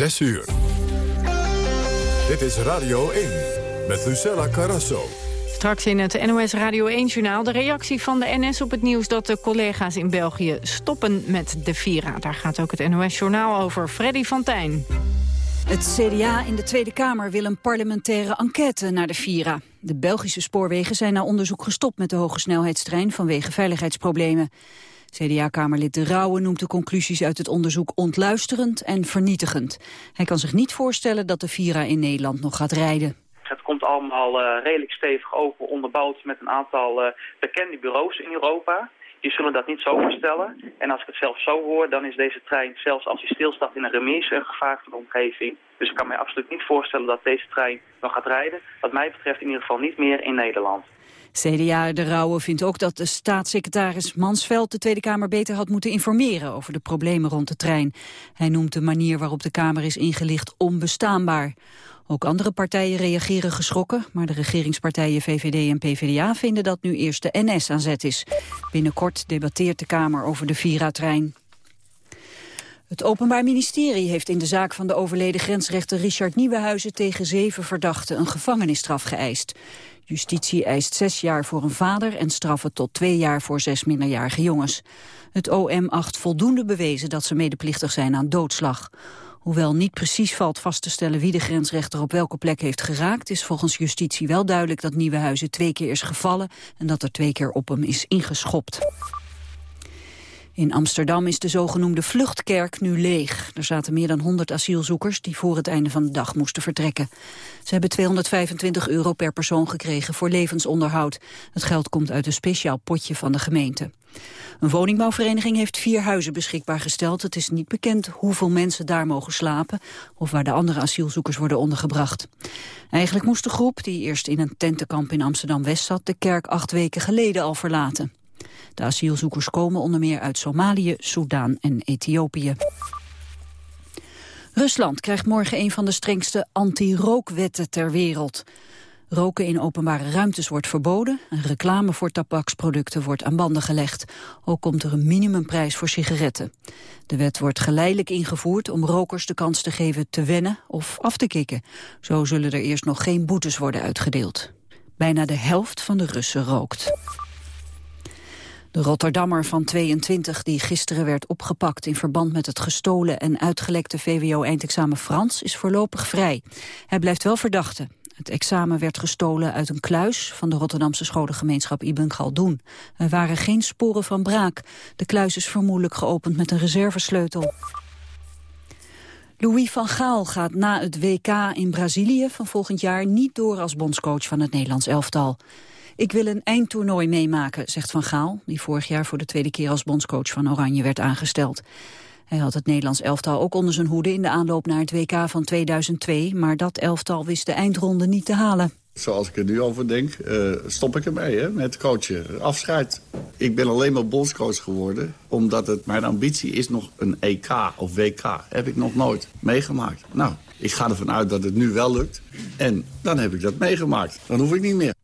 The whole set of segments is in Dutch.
6 uur. Dit is Radio 1 met Lucella Carrasso. Straks in het NOS Radio 1-journaal de reactie van de NS op het nieuws... dat de collega's in België stoppen met de Vira. Daar gaat ook het NOS-journaal over. Freddy van Tijn. Het CDA in de Tweede Kamer wil een parlementaire enquête naar de Vira. De Belgische spoorwegen zijn na onderzoek gestopt met de hogesnelheidstrein vanwege veiligheidsproblemen. CDA-kamerlid De Rauwe noemt de conclusies uit het onderzoek ontluisterend en vernietigend. Hij kan zich niet voorstellen dat de Vira in Nederland nog gaat rijden. Het komt allemaal uh, redelijk stevig over, onderbouwd met een aantal uh, bekende bureaus in Europa. Die zullen dat niet zo voorstellen. En als ik het zelf zo hoor, dan is deze trein, zelfs als hij stilstaat in een remise, een gevaar voor de omgeving. Dus ik kan mij absoluut niet voorstellen dat deze trein nog gaat rijden. Wat mij betreft in ieder geval niet meer in Nederland. CDA De Rauwe vindt ook dat de staatssecretaris Mansveld de Tweede Kamer beter had moeten informeren over de problemen rond de trein. Hij noemt de manier waarop de Kamer is ingelicht onbestaanbaar. Ook andere partijen reageren geschrokken, maar de regeringspartijen VVD en PvdA vinden dat nu eerst de NS aan zet is. Binnenkort debatteert de Kamer over de Vira-trein. Het Openbaar Ministerie heeft in de zaak van de overleden grensrechter Richard Nieuwenhuizen tegen zeven verdachten een gevangenisstraf geëist. Justitie eist zes jaar voor een vader en straffen tot twee jaar voor zes minderjarige jongens. Het OM acht voldoende bewezen dat ze medeplichtig zijn aan doodslag. Hoewel niet precies valt vast te stellen wie de grensrechter op welke plek heeft geraakt, is volgens justitie wel duidelijk dat Nieuwenhuizen twee keer is gevallen en dat er twee keer op hem is ingeschopt. In Amsterdam is de zogenoemde vluchtkerk nu leeg. Er zaten meer dan 100 asielzoekers die voor het einde van de dag moesten vertrekken. Ze hebben 225 euro per persoon gekregen voor levensonderhoud. Het geld komt uit een speciaal potje van de gemeente. Een woningbouwvereniging heeft vier huizen beschikbaar gesteld. Het is niet bekend hoeveel mensen daar mogen slapen... of waar de andere asielzoekers worden ondergebracht. Eigenlijk moest de groep, die eerst in een tentenkamp in Amsterdam-West zat... de kerk acht weken geleden al verlaten. De asielzoekers komen onder meer uit Somalië, Soudaan en Ethiopië. Rusland krijgt morgen een van de strengste anti-rookwetten ter wereld. Roken in openbare ruimtes wordt verboden en reclame voor tabaksproducten wordt aan banden gelegd. Ook komt er een minimumprijs voor sigaretten. De wet wordt geleidelijk ingevoerd om rokers de kans te geven te wennen of af te kicken. Zo zullen er eerst nog geen boetes worden uitgedeeld. Bijna de helft van de Russen rookt. De Rotterdammer van 22 die gisteren werd opgepakt in verband met het gestolen en uitgelekte VWO-eindexamen Frans is voorlopig vrij. Hij blijft wel verdachte. Het examen werd gestolen uit een kluis van de Rotterdamse scholengemeenschap Ibn Galdoen. Er waren geen sporen van braak. De kluis is vermoedelijk geopend met een reservesleutel. Louis van Gaal gaat na het WK in Brazilië van volgend jaar niet door als bondscoach van het Nederlands elftal. Ik wil een eindtoernooi meemaken, zegt Van Gaal... die vorig jaar voor de tweede keer als bondscoach van Oranje werd aangesteld. Hij had het Nederlands elftal ook onder zijn hoede in de aanloop naar het WK van 2002... maar dat elftal wist de eindronde niet te halen. Zoals ik er nu over denk, uh, stop ik ermee hè, met coachen. Afscheid. Ik ben alleen maar bondscoach geworden... omdat het mijn ambitie is nog een EK of WK. Heb ik nog nooit meegemaakt. Nou, ik ga ervan uit dat het nu wel lukt. En dan heb ik dat meegemaakt. Dan hoef ik niet meer.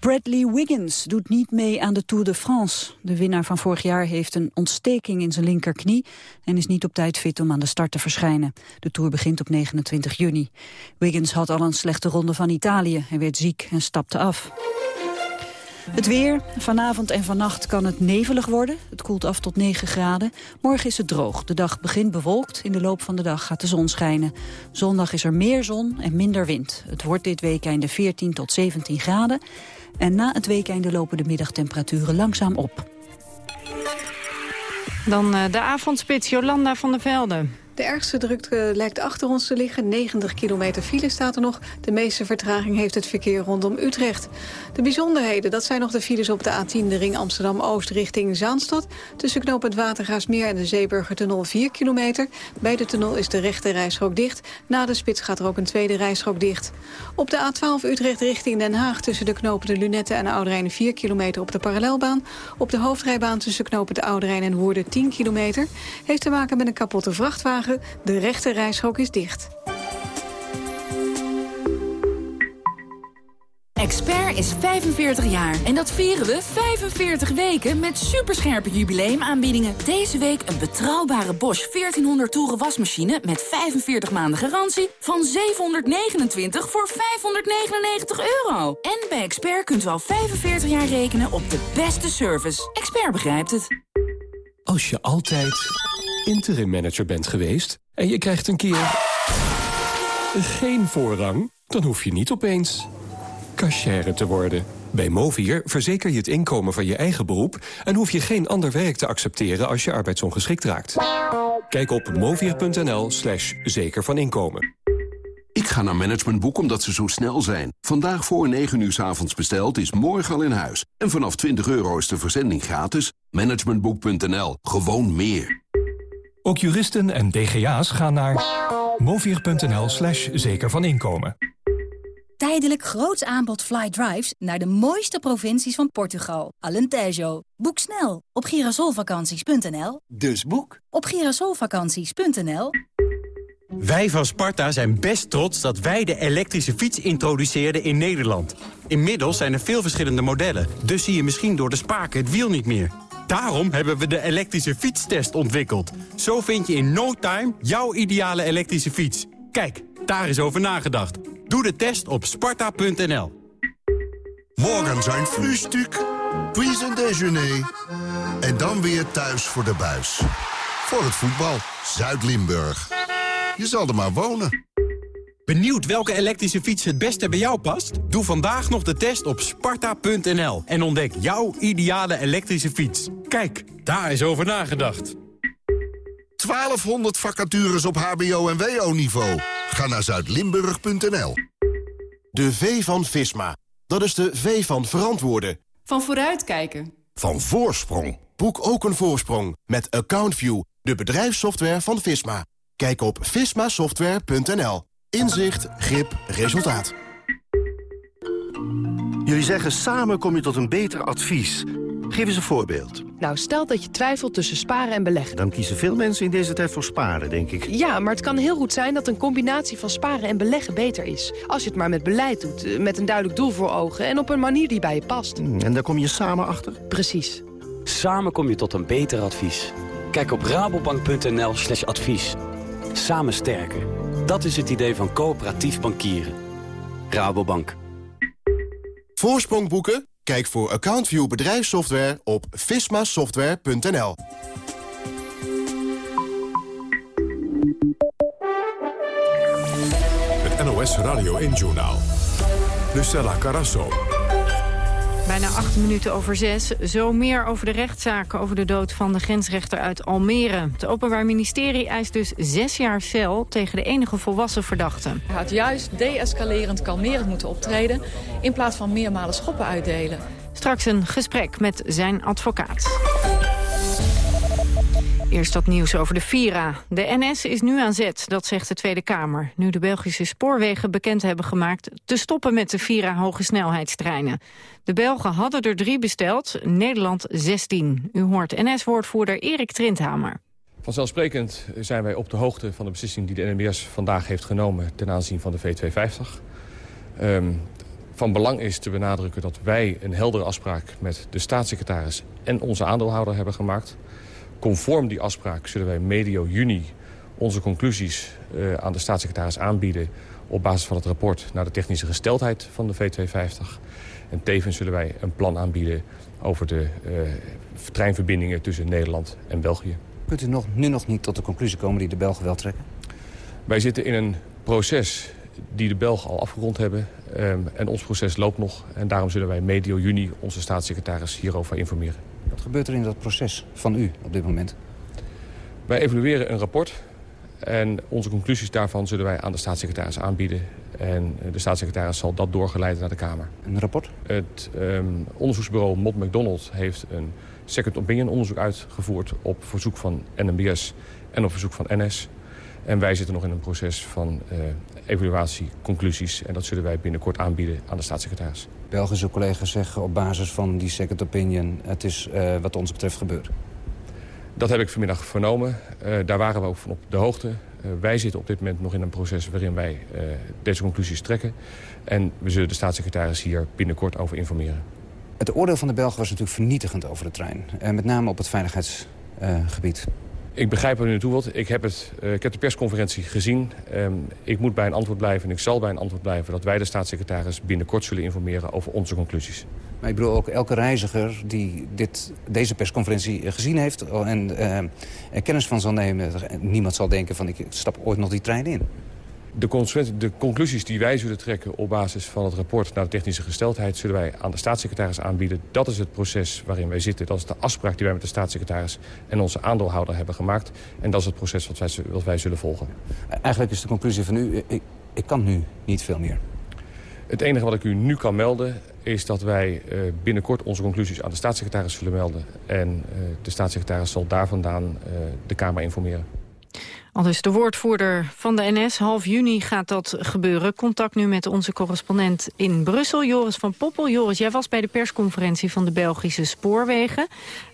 Bradley Wiggins doet niet mee aan de Tour de France. De winnaar van vorig jaar heeft een ontsteking in zijn linkerknie... en is niet op tijd fit om aan de start te verschijnen. De Tour begint op 29 juni. Wiggins had al een slechte ronde van Italië. Hij werd ziek en stapte af. Het weer. Vanavond en vannacht kan het nevelig worden. Het koelt af tot 9 graden. Morgen is het droog. De dag begint bewolkt. In de loop van de dag gaat de zon schijnen. Zondag is er meer zon en minder wind. Het wordt dit weekende 14 tot 17 graden. En na het weekende lopen de middagtemperaturen langzaam op. Dan uh, de avondspits Jolanda van der Velde. De ergste drukte lijkt achter ons te liggen. 90 kilometer file staat er nog. De meeste vertraging heeft het verkeer rondom Utrecht. De bijzonderheden, dat zijn nog de files op de A10... de ring Amsterdam-Oost richting Zaanstad. Tussen knooppunt Watergaasmeer en de Zeeburgertunnel 4 kilometer. Bij de tunnel is de rechte rijstrook dicht. Na de spits gaat er ook een tweede rijstrook dicht. Op de A12 Utrecht richting Den Haag... tussen de knopen de Lunette en Ouderijn 4 kilometer op de parallelbaan. Op de hoofdrijbaan tussen knopen de Ouderijn en Woerden 10 kilometer. Heeft te maken met een kapotte vrachtwagen de rechte reishok is dicht. Expert is 45 jaar. En dat vieren we 45 weken met superscherpe jubileumaanbiedingen. Deze week een betrouwbare Bosch 1400 toeren wasmachine... met 45 maanden garantie van 729 voor 599 euro. En bij Expert kunt u al 45 jaar rekenen op de beste service. Expert begrijpt het. Als je altijd interim manager bent geweest... en je krijgt een keer geen voorrang... dan hoef je niet opeens cashier te worden. Bij Movier verzeker je het inkomen van je eigen beroep... en hoef je geen ander werk te accepteren als je arbeidsongeschikt raakt. Kijk op movier.nl slash zeker van inkomen. Ik ga naar Managementboek omdat ze zo snel zijn. Vandaag voor 9 uur s avonds besteld is morgen al in huis. En vanaf 20 euro is de verzending gratis. Managementboek.nl. Gewoon meer. Ook juristen en DGA's gaan naar movier.nl slash zeker van inkomen. Tijdelijk groots aanbod fly drives naar de mooiste provincies van Portugal. Alentejo. Boek snel op girasolvakanties.nl. Dus boek op girasolvakanties.nl. Wij van Sparta zijn best trots dat wij de elektrische fiets introduceerden in Nederland. Inmiddels zijn er veel verschillende modellen, dus zie je misschien door de spaken het wiel niet meer. Daarom hebben we de elektrische fietstest ontwikkeld. Zo vind je in no time jouw ideale elektrische fiets. Kijk, daar is over nagedacht. Doe de test op sparta.nl. Morgen zijn frühstück, puis een déjeuner. En dan weer thuis voor de buis. Voor het voetbal, Zuid-Limburg. Je zal er maar wonen. Benieuwd welke elektrische fiets het beste bij jou past? Doe vandaag nog de test op sparta.nl en ontdek jouw ideale elektrische fiets. Kijk, daar is over nagedacht. 1200 vacatures op hbo- en wo-niveau. Ga naar zuidlimburg.nl. De V van Visma. Dat is de V van verantwoorden. Van vooruitkijken. Van voorsprong. Boek ook een voorsprong met AccountView, de bedrijfssoftware van Visma. Kijk op vismasoftware.nl. Inzicht, grip, resultaat. Jullie zeggen samen kom je tot een beter advies. Geef eens een voorbeeld. Nou, stel dat je twijfelt tussen sparen en beleggen. Dan kiezen veel mensen in deze tijd voor sparen, denk ik. Ja, maar het kan heel goed zijn dat een combinatie van sparen en beleggen beter is. Als je het maar met beleid doet, eh, met een duidelijk doel voor ogen... en op een manier die bij je past. Hmm, En daar kom je samen achter? Precies. Samen kom je tot een beter advies. Kijk op rabobank.nl slash advies. Samen sterker. Dat is het idee van coöperatief bankieren. Rabobank. Voorsprong boeken? Kijk voor AccountView bedrijfssoftware op vismasoftware.nl. Het NOS Radio 1-journaal. Lucella Carasso. Bijna acht minuten over zes. Zo meer over de rechtszaak over de dood van de grensrechter uit Almere. Het Openbaar Ministerie eist dus zes jaar cel tegen de enige volwassen verdachte. Hij had juist deescalerend kalmerend moeten optreden... in plaats van meermalen schoppen uitdelen. Straks een gesprek met zijn advocaat. Eerst dat nieuws over de Vira. De NS is nu aan zet, dat zegt de Tweede Kamer. Nu de Belgische spoorwegen bekend hebben gemaakt... te stoppen met de Vira hogesnelheidstreinen. De Belgen hadden er drie besteld, Nederland 16. U hoort NS-woordvoerder Erik Trindhamer. Vanzelfsprekend zijn wij op de hoogte van de beslissing die de NMBS vandaag heeft genomen ten aanzien van de V250. Um, van belang is te benadrukken dat wij een heldere afspraak met de staatssecretaris en onze aandeelhouder hebben gemaakt. Conform die afspraak zullen wij medio juni onze conclusies uh, aan de staatssecretaris aanbieden op basis van het rapport naar de technische gesteldheid van de V250. En tevens zullen wij een plan aanbieden over de uh, treinverbindingen tussen Nederland en België. Kunt u nog, nu nog niet tot de conclusie komen die de Belgen wel trekken? Wij zitten in een proces die de Belgen al afgerond hebben. Um, en ons proces loopt nog. En daarom zullen wij medio juni onze staatssecretaris hierover informeren. Wat gebeurt er in dat proces van u op dit moment? Wij evalueren een rapport. En onze conclusies daarvan zullen wij aan de staatssecretaris aanbieden. En de staatssecretaris zal dat doorgeleiden naar de Kamer. Een rapport? Het um, onderzoeksbureau Mott McDonald heeft een second opinion onderzoek uitgevoerd... op verzoek van NMBS en op verzoek van NS. En wij zitten nog in een proces van uh, evaluatie, conclusies. En dat zullen wij binnenkort aanbieden aan de staatssecretaris. Belgische collega's zeggen op basis van die second opinion... het is uh, wat ons betreft gebeurd. Dat heb ik vanmiddag vernomen. Uh, daar waren we ook van op de hoogte. wij zitten op dit moment nog in een proces waarin wij deze conclusies trekken. En we zullen de staatssecretaris hier binnenkort over informeren. Het oordeel van de Belgen was natuurlijk vernietigend over de trein. met name op het veiligheidsgebied. Ik begrijp waar u naartoe wilt. Ik heb, het, uh, ik heb de persconferentie gezien. Um, ik moet bij een antwoord blijven en ik zal bij een antwoord blijven... dat wij de staatssecretaris binnenkort zullen informeren over onze conclusies. Maar ik bedoel ook elke reiziger die dit, deze persconferentie eh, gezien heeft... en uh, er kennis van zal nemen, niemand zal denken van ik stap ooit nog die trein in de, de, conclusies die wij zullen trekken op basis van het rapport naar de technische gesteldheid... zullen wij aan de staatssecretaris aanbieden. Dat is het proces waarin wij zitten. Dat is de afspraak die wij met de staatssecretaris en onze aandeelhouder hebben gemaakt. En dat is het proces wat wij, wat wij zullen volgen. Eigenlijk is de conclusie van u, ik, ik kan nu niet veel meer. Het enige wat ik u nu kan melden is dat wij uh, binnenkort onze conclusies aan de staatssecretaris zullen melden. En uh, de staatssecretaris zal daar vandaan uh, de Kamer informeren. Al dus de woordvoerder van de NS. Half juni gaat dat gebeuren. Contact nu met onze correspondent in Brussel, Joris van Poppel. Joris, jij was bij de persconferentie van de Belgische Spoorwegen.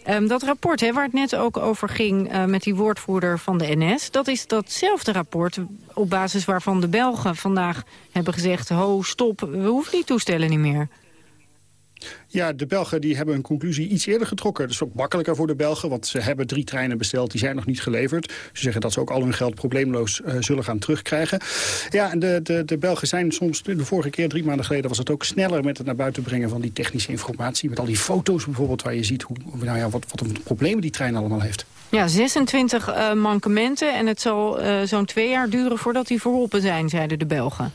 Um, dat rapport waar het net ook over ging uh, met die woordvoerder van de NS... dat is datzelfde rapport op basis waarvan de Belgen vandaag hebben gezegd... ho, stop, we hoeven die toestellen niet meer. Ja, de Belgen die hebben een conclusie iets eerder getrokken. Dat is ook makkelijker voor de Belgen, want ze hebben drie treinen besteld. Die zijn nog niet geleverd. Ze zeggen dat ze ook al hun geld probleemloos uh, zullen gaan terugkrijgen. Ja, en de, de, de Belgen zijn soms, de vorige keer, drie maanden geleden... was het ook sneller met het naar buiten brengen van die technische informatie. Met al die foto's bijvoorbeeld, waar je ziet hoe, nou ja, wat, wat een problemen die trein allemaal heeft. Ja, 26 uh, mankementen en het zal uh, zo'n twee jaar duren voordat die verholpen zijn, zeiden de Belgen.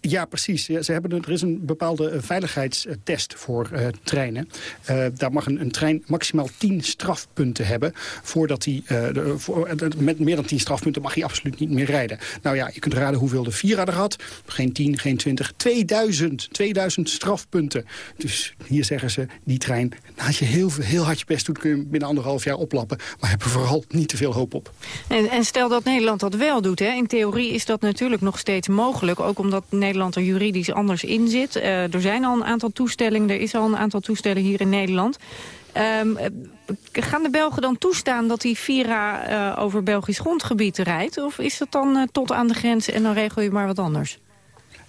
Ja, precies. Ze hebben, er is een bepaalde eh, veiligheidstest voor uh, treinen. Uh, daar mag een, trein maximaal 10 strafpunten hebben. Voordat hij, voor, met meer dan 10 strafpunten mag hij absoluut niet meer rijden. Nou ja, je kunt raden hoeveel de Vira er had. Geen 10, geen 20. 2000. 2000 strafpunten. Dus hier zeggen ze, die trein, als je heel, heel hard je best doet... kun je binnen anderhalf jaar oplappen. Maar heb er vooral niet te veel hoop op. En, en stel dat Nederland dat wel doet. Hè? In theorie is dat natuurlijk nog steeds mogelijk. Ook omdat Nederland er juridisch anders in zit. Uh, er zijn al een aantal toestellingen, er is al een aantal toestellen hier in Nederland. Um, gaan de Belgen dan toestaan dat die Vira uh, over Belgisch grondgebied rijdt? Of is dat dan tot aan de grens en dan regel je maar wat anders?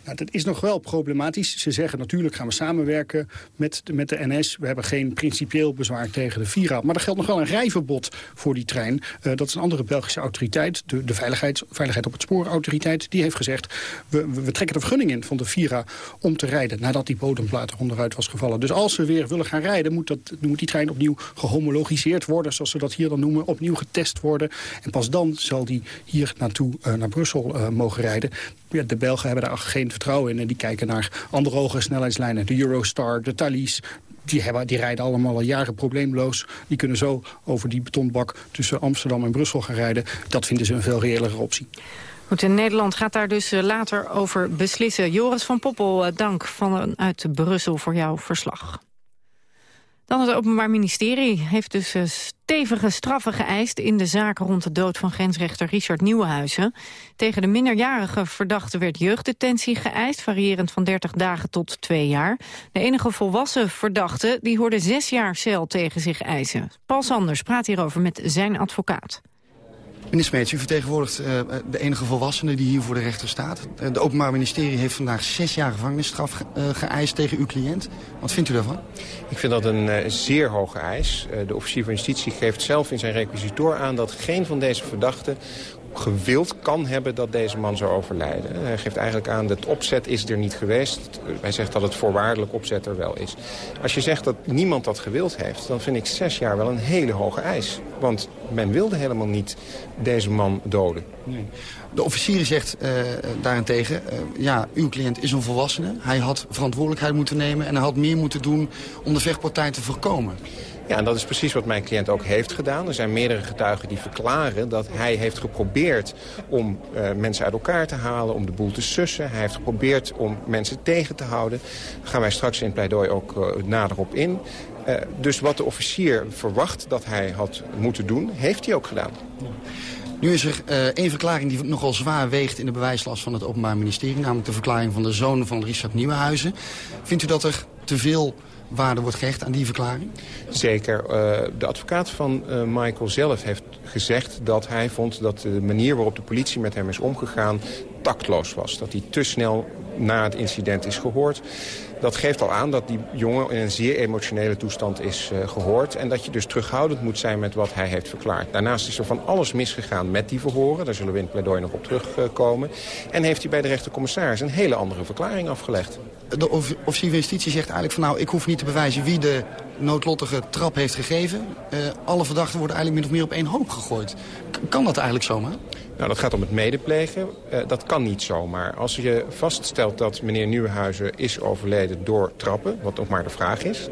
Nou, dat is nog wel problematisch. Ze zeggen natuurlijk gaan we samenwerken met de, met de NS. We hebben geen principieel bezwaar tegen de Vira. Maar er geldt nog wel een rijverbod voor die trein. Uh, dat is een andere Belgische autoriteit. De, de veiligheid, veiligheid op het spoorautoriteit. Die heeft gezegd, we, we, trekken de vergunning in van de Vira om te rijden. Nadat die bodemplaat onderuit was gevallen. Dus als we weer willen gaan rijden, moet, dat, moet die trein opnieuw gehomologiseerd worden. Zoals we dat hier dan noemen. Opnieuw getest worden. En pas dan zal die hier naartoe uh, naar Brussel uh, mogen rijden. De Belgen hebben daar geen vertrouwen in. En die kijken naar andere hoge snelheidslijnen. De Eurostar, de Thalys. Die, hebben, die rijden allemaal al jaren probleemloos. Die kunnen zo over die betonbak tussen Amsterdam en Brussel gaan rijden. Dat vinden ze een veel reëlere optie. In Nederland gaat daar dus eh, later over beslissen. Joris van Poppel, eh, dank vanuit Brussel voor jouw verslag. Dan het Openbaar Ministerie heeft dus eh, stevige straffen geëist... in de zaak rond de dood van grensrechter Richard Nieuwenhuizen. Tegen de minderjarige verdachte werd jeugddetentie geëist... variërend van 30 dagen tot 2 jaar. De enige volwassen verdachte die hoorde zes jaar cel tegen zich eisen. Paul Sanders praat hierover met zijn advocaat. Meneer Smeets, u vertegenwoordigt uh, de enige volwassene die hier voor de rechter staat. Uh, de Openbaar Ministerie heeft vandaag zes jaar gevangenisstraf ge uh, geëist tegen uw cliënt. Wat vindt u daarvan? Ik vind dat een zeer hoge eis. de officier van justitie geeft zelf in zijn requisitor aan dat geen van deze verdachten gewild kan hebben dat deze man zou overlijden. Hij geeft eigenlijk aan dat opzet is er niet geweest. Hij zegt dat het voorwaardelijk opzet er wel is. Als je zegt dat niemand dat gewild heeft, dan vind ik zes jaar wel een hele hoge eis. Want men wilde helemaal niet deze man doden. De officier zegt uh, daarentegen, uh, ja, uw cliënt is een volwassene. Hij had verantwoordelijkheid moeten nemen en hij had meer moeten doen om de vechtpartij te voorkomen. Ja, en dat is precies wat mijn cliënt ook heeft gedaan. Er zijn meerdere getuigen die verklaren dat hij heeft geprobeerd om uh, mensen uit elkaar te halen, om de boel te sussen. Hij heeft geprobeerd om mensen tegen te houden. Daar gaan wij straks in het pleidooi ook uh, nader op in. Uh, dus wat de officier verwacht dat hij had moeten doen, heeft hij ook gedaan. Nu is er uh, één verklaring die nogal zwaar weegt in de bewijslast van het Openbaar Ministerie. Namelijk de verklaring van de zoon van Richard Nieuwenhuizen. Vindt u dat er te veel waarde wordt gehecht aan die verklaring? Zeker. Uh, de advocaat van uh, Michael zelf heeft gezegd dat hij vond dat de manier waarop de politie met hem is omgegaan tactloos was. Dat hij te snel na het incident is gehoord. Dat geeft al aan dat die jongen in een zeer emotionele toestand is uh, gehoord. En dat je dus terughoudend moet zijn met wat hij heeft verklaard. Daarnaast is er van alles misgegaan met die verhoren. Daar zullen we in het pleidooi nog op terugkomen. Uh, en heeft hij bij de rechtercommissaris een hele andere verklaring afgelegd. De officier van justitie zegt eigenlijk van nou, ik hoef niet te bewijzen wie de noodlottige trap heeft gegeven. Uh, alle verdachten worden eigenlijk min of meer op één hoop gegooid. Kan dat eigenlijk zomaar? Nou, dat gaat om het medeplegen. Uh, dat kan niet zomaar. Als je vaststelt dat meneer Nieuwenhuizen is overleden door trappen... wat ook maar de vraag is...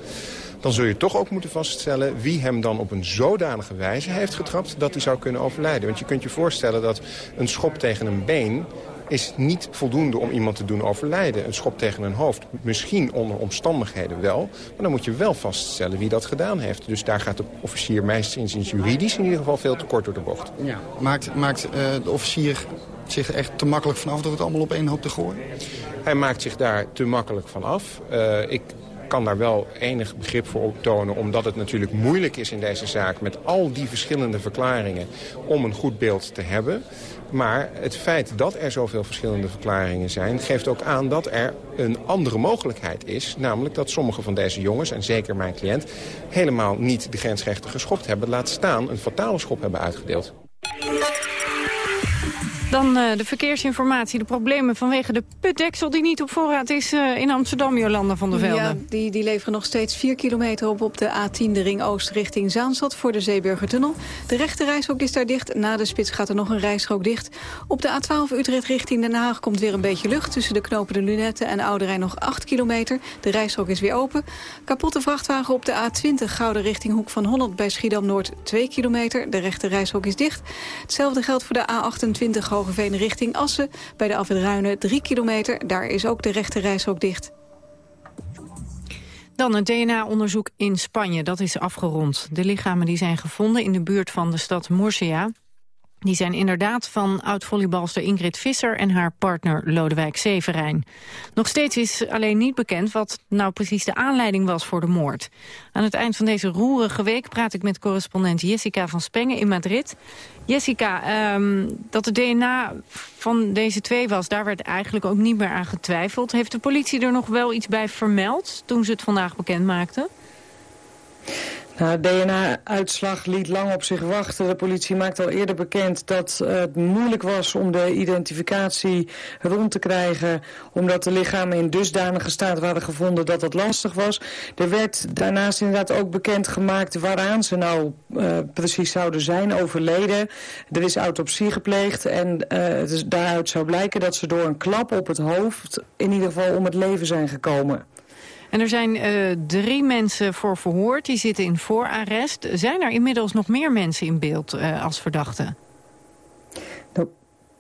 dan zul je toch ook moeten vaststellen wie hem dan op een zodanige wijze heeft getrapt... dat hij zou kunnen overlijden. Want je kunt je voorstellen dat een schop tegen een been is niet voldoende om iemand te doen overlijden. Een schop tegen een hoofd, misschien onder omstandigheden wel. Maar dan moet je wel vaststellen wie dat gedaan heeft. Dus daar gaat de officier meestal juridisch in ieder geval veel te kort door de bocht. Ja. Maakt, maakt uh, de officier zich echt te makkelijk vanaf door het allemaal op één hoop te gooien? Hij maakt zich daar te makkelijk van af. Uh, ik kan daar wel enig begrip voor optonen... omdat het natuurlijk moeilijk is in deze zaak... met al die verschillende verklaringen om een goed beeld te hebben. Maar het feit dat er zoveel verschillende verklaringen zijn... geeft ook aan dat er een andere mogelijkheid is. Namelijk dat sommige van deze jongens, en zeker mijn cliënt... helemaal niet de grensrechten geschopt hebben. Laat staan een fatale schop hebben uitgedeeld. Dan uh, de verkeersinformatie, de problemen vanwege de putdeksel die niet op voorraad is uh, in Amsterdam, Jolanda van der Velde. Ja, die, die leveren nog steeds 4 kilometer op op de A10, de ring oost richting Zaanstad voor de Zeeburgertunnel. De rechte reishok is daar dicht, na de spits gaat er nog een rijstrook dicht. Op de A12 Utrecht richting Den Haag komt weer een beetje lucht tussen de knopen de Lunetten en Ouderijn nog 8 kilometer. De rijstrook is weer open. Kapotte vrachtwagen op de A20 Gouden richting Hoek van Holland bij Schiedam-Noord 2 kilometer. De rechte reishok is dicht. Hetzelfde geldt voor de A28 Hogeveen richting Assen. Bij de afwit Ruinen 3 kilometer. Daar is ook de rechte reishok dicht. Dan het DNA-onderzoek in Spanje. Dat is afgerond. De lichamen die zijn gevonden in de buurt van de stad Murcia... Die zijn inderdaad van oud-volleybalster Ingrid Visser en haar partner Lodewijk Severijn. Nog steeds is alleen niet bekend wat nou precies de aanleiding was voor de moord. Aan het eind van deze roerige week praat ik met correspondent Jessica van Spengen in Madrid. Jessica, um, dat het DNA van deze twee was, daar werd eigenlijk ook niet meer aan getwijfeld. Heeft de politie er nog wel iets bij vermeld toen ze het vandaag bekend maakten? Nou, DNA-uitslag liet lang op zich wachten. De politie maakte al eerder bekend dat het moeilijk was om de identificatie rond te krijgen. Omdat de lichamen in dusdanige staat waren gevonden dat dat lastig was. Er werd daarnaast inderdaad ook bekend gemaakt waaraan ze nou uh, precies zouden zijn overleden. Er is autopsie gepleegd en uh, daaruit zou blijken dat ze door een klap op het hoofd in ieder geval om het leven zijn gekomen. En er zijn uh, drie mensen voor verhoord. Die zitten in voorarrest. Zijn er inmiddels nog meer mensen in beeld uh, als verdachten?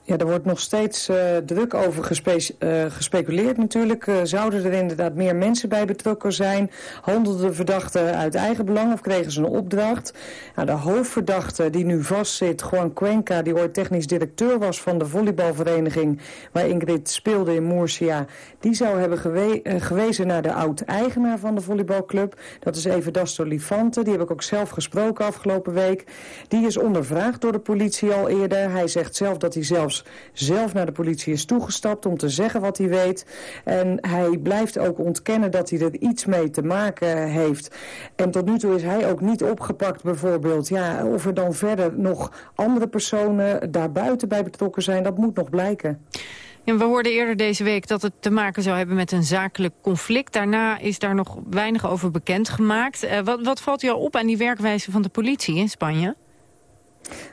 Ja, er wordt nog steeds uh, druk over uh, gespeculeerd natuurlijk. Uh, zouden er inderdaad meer mensen bij betrokken zijn? Handelden de verdachten uit eigen belang of kregen ze een opdracht? Nou, de hoofdverdachte die nu vastzit, Juan Cuenca... die ooit technisch directeur was van de volleybalvereniging... waar Ingrid speelde in Murcia... die zou hebben gewe gewezen naar de oud-eigenaar van de volleybalclub. Dat is even Dasto Lifante. Die heb ik ook zelf gesproken afgelopen week. Die is ondervraagd door de politie al eerder. Hij zegt zelf dat hij zelfs zelf naar de politie is toegestapt om te zeggen wat hij weet. En hij blijft ook ontkennen dat hij er iets mee te maken heeft. En tot nu toe is hij ook niet opgepakt bijvoorbeeld. Ja, of er dan verder nog andere personen daarbuiten bij betrokken zijn, dat moet nog blijken. En we hoorden eerder deze week dat het te maken zou hebben met een zakelijk conflict. Daarna is daar nog weinig over bekendgemaakt. Uh, wat, wat valt jou op aan die werkwijze van de politie in Spanje?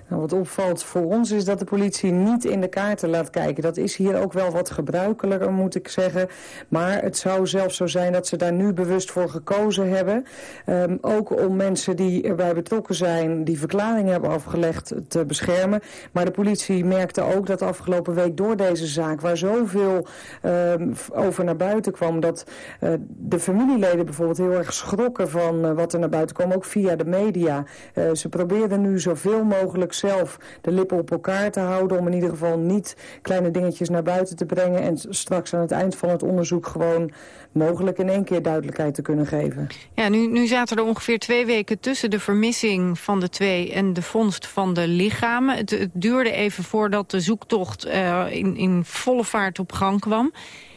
Nou, wat opvalt voor ons is dat de politie niet in de kaarten laat kijken. Dat is hier ook wel wat gebruikelijker, moet ik zeggen. Maar het zou zelfs zo zijn dat ze daar nu bewust voor gekozen hebben. Um, ook om mensen die erbij betrokken zijn, die verklaringen hebben afgelegd, te beschermen. Maar de politie merkte ook dat afgelopen week door deze zaak, waar zoveel um, over naar buiten kwam, dat uh, de familieleden bijvoorbeeld heel erg schrokken van uh, wat er naar buiten kwam, ook via de media. Uh, ze probeerden nu zoveel mogelijk mogelijk zelf de lippen op elkaar te houden... om in ieder geval niet kleine dingetjes naar buiten te brengen... en straks aan het eind van het onderzoek gewoon mogelijk in één keer duidelijkheid te kunnen geven. Ja, nu, nu zaten er ongeveer twee weken tussen de vermissing van de twee... en de vondst van de lichamen. Het, duurde even voordat de zoektocht uh, in, in volle vaart op gang kwam.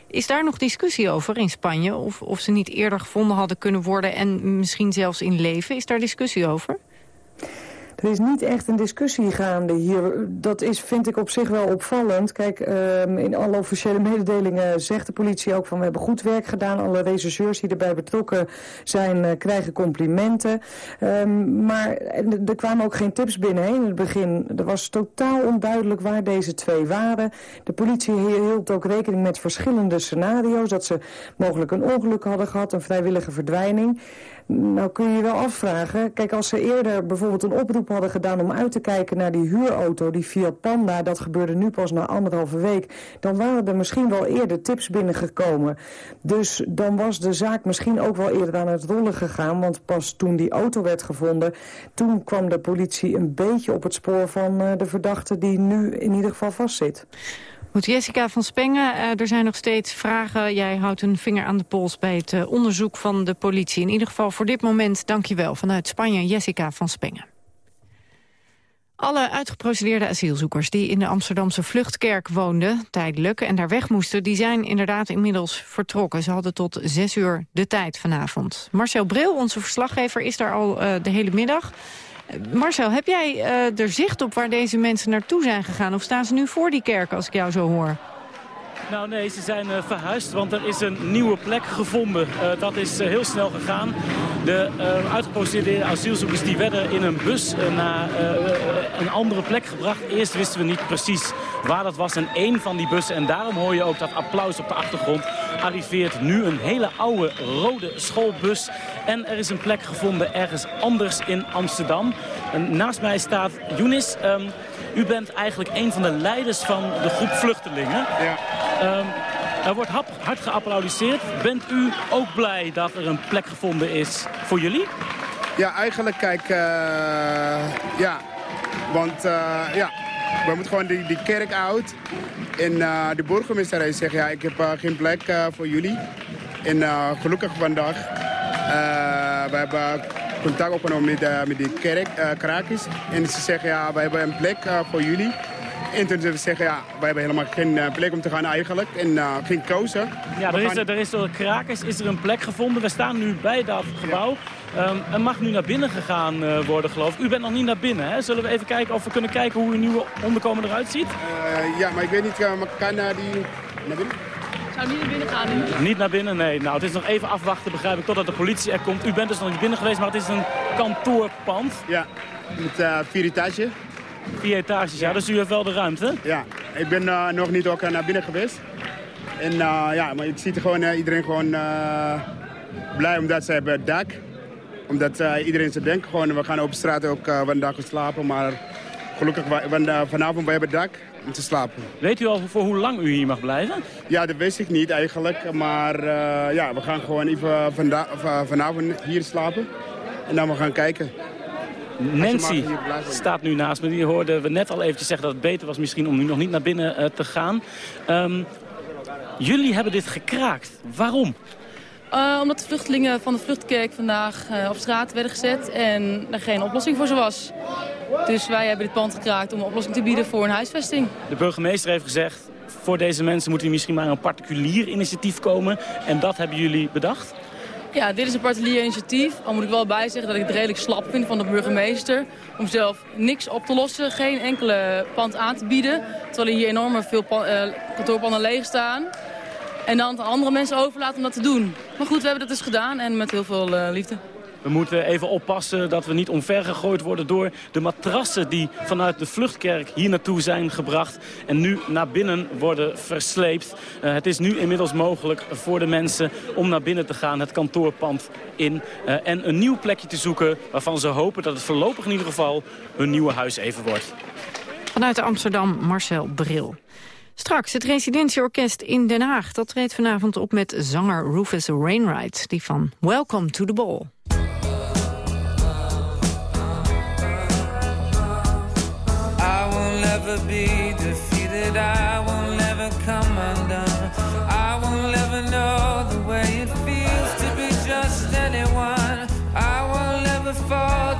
Is daar nog discussie over in Spanje? Of, of ze niet eerder gevonden hadden kunnen worden en misschien zelfs in leven? Is daar discussie over? Er is niet echt een discussie gaande hier. Dat is, vind ik op zich wel opvallend. Kijk, um, in alle officiële mededelingen zegt de politie ook van... we hebben goed werk gedaan. Alle rechercheurs die erbij betrokken zijn, uh, krijgen complimenten. Um, maar er kwamen ook geen tips binnen in het begin. Er was totaal onduidelijk waar deze twee waren. De politie hield ook rekening met verschillende scenario's. Dat ze mogelijk een ongeluk hadden gehad, een vrijwillige verdwijning. Nou kun je wel afvragen. Kijk, als ze eerder bijvoorbeeld een oproep hadden gedaan om uit te kijken naar die huurauto, die Fiat Panda, dat gebeurde nu pas na anderhalve week, dan waren er misschien wel eerder tips binnengekomen. Dus dan was de zaak misschien ook wel eerder aan het rollen gegaan, want pas toen die auto werd gevonden, toen kwam de politie een beetje op het spoor van uh, de verdachte die nu in ieder geval vastzit. Goed, Jessica van Spengen, uh, er zijn nog steeds vragen. Jij houdt een vinger aan de pols bij het uh, onderzoek van de politie. In ieder geval voor dit moment dank je wel. Vanuit Spanje, Jessica van Spengen. Alle uitgeprocedeerde asielzoekers die in de Amsterdamse Vluchtkerk woonden, tijdelijk, en daar weg moesten, die zijn inderdaad inmiddels vertrokken. Ze hadden tot zes uur de tijd vanavond. Marcel Bril, onze verslaggever, is daar al uh, de hele middag. Marcel, heb jij uh, er zicht op waar deze mensen naartoe zijn gegaan? Of staan ze nu voor die kerk, als ik jou zo hoor? Nou nee, ze zijn uh, verhuisd, want er is een nieuwe plek gevonden. Uh, dat is uh, heel snel gegaan. De uitgeprocedeerde asielzoekers die werden in een bus naar een andere plek gebracht. Eerst wisten we niet precies waar dat was. En één van die bussen, en daarom hoor je ook dat applaus op de achtergrond... arriveert nu een hele oude rode schoolbus. En er is een plek gevonden ergens anders in Amsterdam. Naast mij staat Younis. Um, u bent eigenlijk een van de leiders van de groep vluchtelingen. Ja. Um, er wordt hard geapplaudisseerd. Bent u ook blij dat er een plek gevonden is voor jullie? Ja, eigenlijk kijk, uh, ja, want uh, ja, we moeten gewoon die, die kerk uit. En uh, de burgemeester zegt, ja, ik heb geen plek voor jullie. En gelukkig vandaag, we hebben contact opgenomen met, uh, met die kerk, uh, krakers. En ze zeggen, ja, wij hebben een plek uh, voor jullie. En toen ze zeggen, ja, wij hebben helemaal geen plek om te gaan eigenlijk. En geen keuze. Ja, er is, er is door de krakers is er een plek gevonden. We staan nu bij dat gebouw. Ja. Um, er mag nu naar binnen gegaan uh, worden, geloof ik. U bent nog niet naar binnen, hè? Zullen we even kijken of we kunnen kijken hoe uw nieuwe onderkomen eruit ziet? Uh, ja, maar ik weet niet, uh, maar kan naar die... naar binnen? Zou niet naar binnen gaan nu? Niet naar binnen, nee. Nou, het is nog even afwachten, begrijp ik, totdat de politie er komt. U bent dus nog niet binnen geweest, maar het is een kantoorpand. Ja, met uh, vier etages. Vier etages, ja. ja. Dus u heeft wel de ruimte? Ja, ik ben uh, nog niet ook naar binnen geweest. En uh, ja, maar ik zie gewoon, iedereen gewoon blij omdat ze hebben dak. Omdat iedereen ze denkt gewoon, we gaan op straat ook vandaag slapen, maar gelukkig vanavond we hebben dak om te slapen. Weet u al voor hoe lang u hier mag blijven? Ja, dat wist ik niet eigenlijk. Maar uh, ja, we gaan gewoon even vanavond hier slapen. En dan we gaan kijken. Nancy staat nu naast me. Die hoorden we net al eventjes zeggen dat het beter was misschien om nu nog niet naar binnen uh, te gaan. Um, jullie hebben dit gekraakt. Waarom? Uh, omdat de vluchtelingen van de vluchtkerk vandaag uh, op straat werden gezet en er geen oplossing voor ze was. Dus wij hebben dit pand gekraakt om een oplossing te bieden voor een huisvesting. De burgemeester heeft gezegd, voor deze mensen moet er misschien maar een particulier initiatief komen. En dat hebben jullie bedacht? Ja, dit is een particulier initiatief. Al moet ik wel bijzeggen dat ik het redelijk slap vind van de burgemeester. Om zelf niks op te lossen, geen enkele pand aan te bieden. Terwijl er hier enorm veel uh, kantoorpanden leeg staan. En dan andere mensen overlaten om dat te doen. Maar goed, we hebben dat dus gedaan en met heel veel uh, liefde. We moeten even oppassen dat we niet omvergegooid worden door de matrassen die vanuit de vluchtkerk hier naartoe zijn gebracht en nu naar binnen worden versleept. Uh, het is nu inmiddels mogelijk voor de mensen om naar binnen te gaan, het kantoorpand in uh, en een nieuw plekje te zoeken waarvan ze hopen dat het voorlopig in ieder geval hun nieuwe huis even wordt. Vanuit Amsterdam Marcel Bril. Straks het residentieorkest in Den Haag. Dat treedt vanavond op met zanger Rufus Wainwright. Die van Welcome to the Ball. Never be defeated. I will never come undone. I will never know the way it feels to be just anyone. I will never fall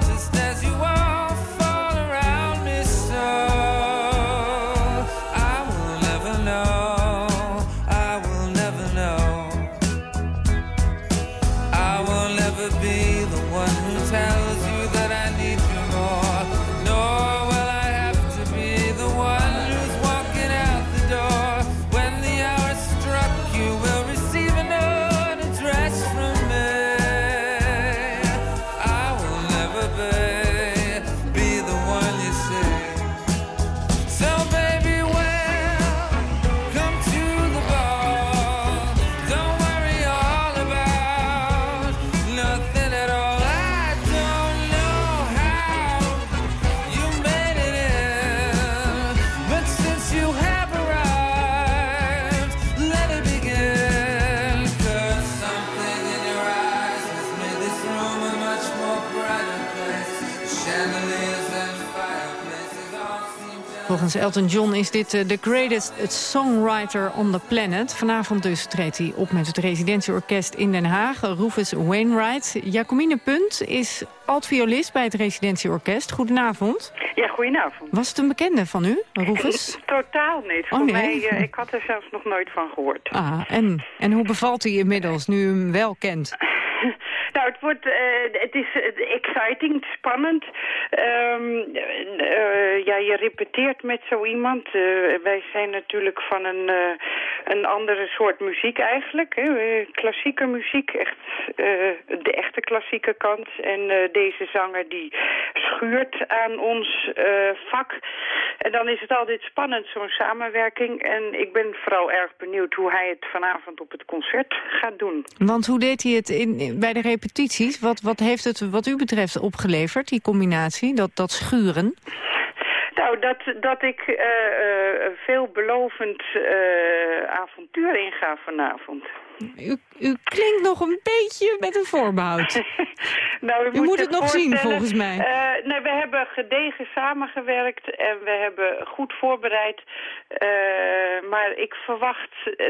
Elton John is dit eh, the greatest songwriter on the planet. Vanavond dus treedt hij op met het residentieorkest in Den Haag. Rufus Wainwright. Jacomine Punt is altviolist bij het residentieorkest. Goedenavond. Ja, goedenavond. Was het een bekende van u, Rufus? Totaal niet. Oh, Voor nee? mij, eh, ik had er zelfs nog nooit van gehoord. Ah, en, en hoe bevalt hij inmiddels, nu u hem wel kent? Nou, het wordt, eh, het is exciting, spannend. Ehm, eh, ja, je repeteert met zo iemand. Eh, wij zijn natuurlijk van een, een andere soort muziek eigenlijk. Hè. Eh, Klassieke muziek, echt eh, de echte klassieke kant. En eh, deze zanger die schuurt aan ons vak. En dan is het altijd spannend, zo'n samenwerking. En ik ben vooral erg benieuwd hoe hij het vanavond op het concert gaat doen. Want hoe deed hij het in, in- bij de repetities? Wat, wat heeft het wat u betreft opgeleverd, die combinatie, dat, dat schuren? Nou, dat, dat ik eh, eh, een veelbelovend eh, avontuur inga vanavond. U, u klinkt nog een beetje met een voorbehoud. Nou, U moet het nog zien, volgens mij. eh, nee, we hebben gedegen samengewerkt en we hebben goed voorbereid. Eh, maar ik verwacht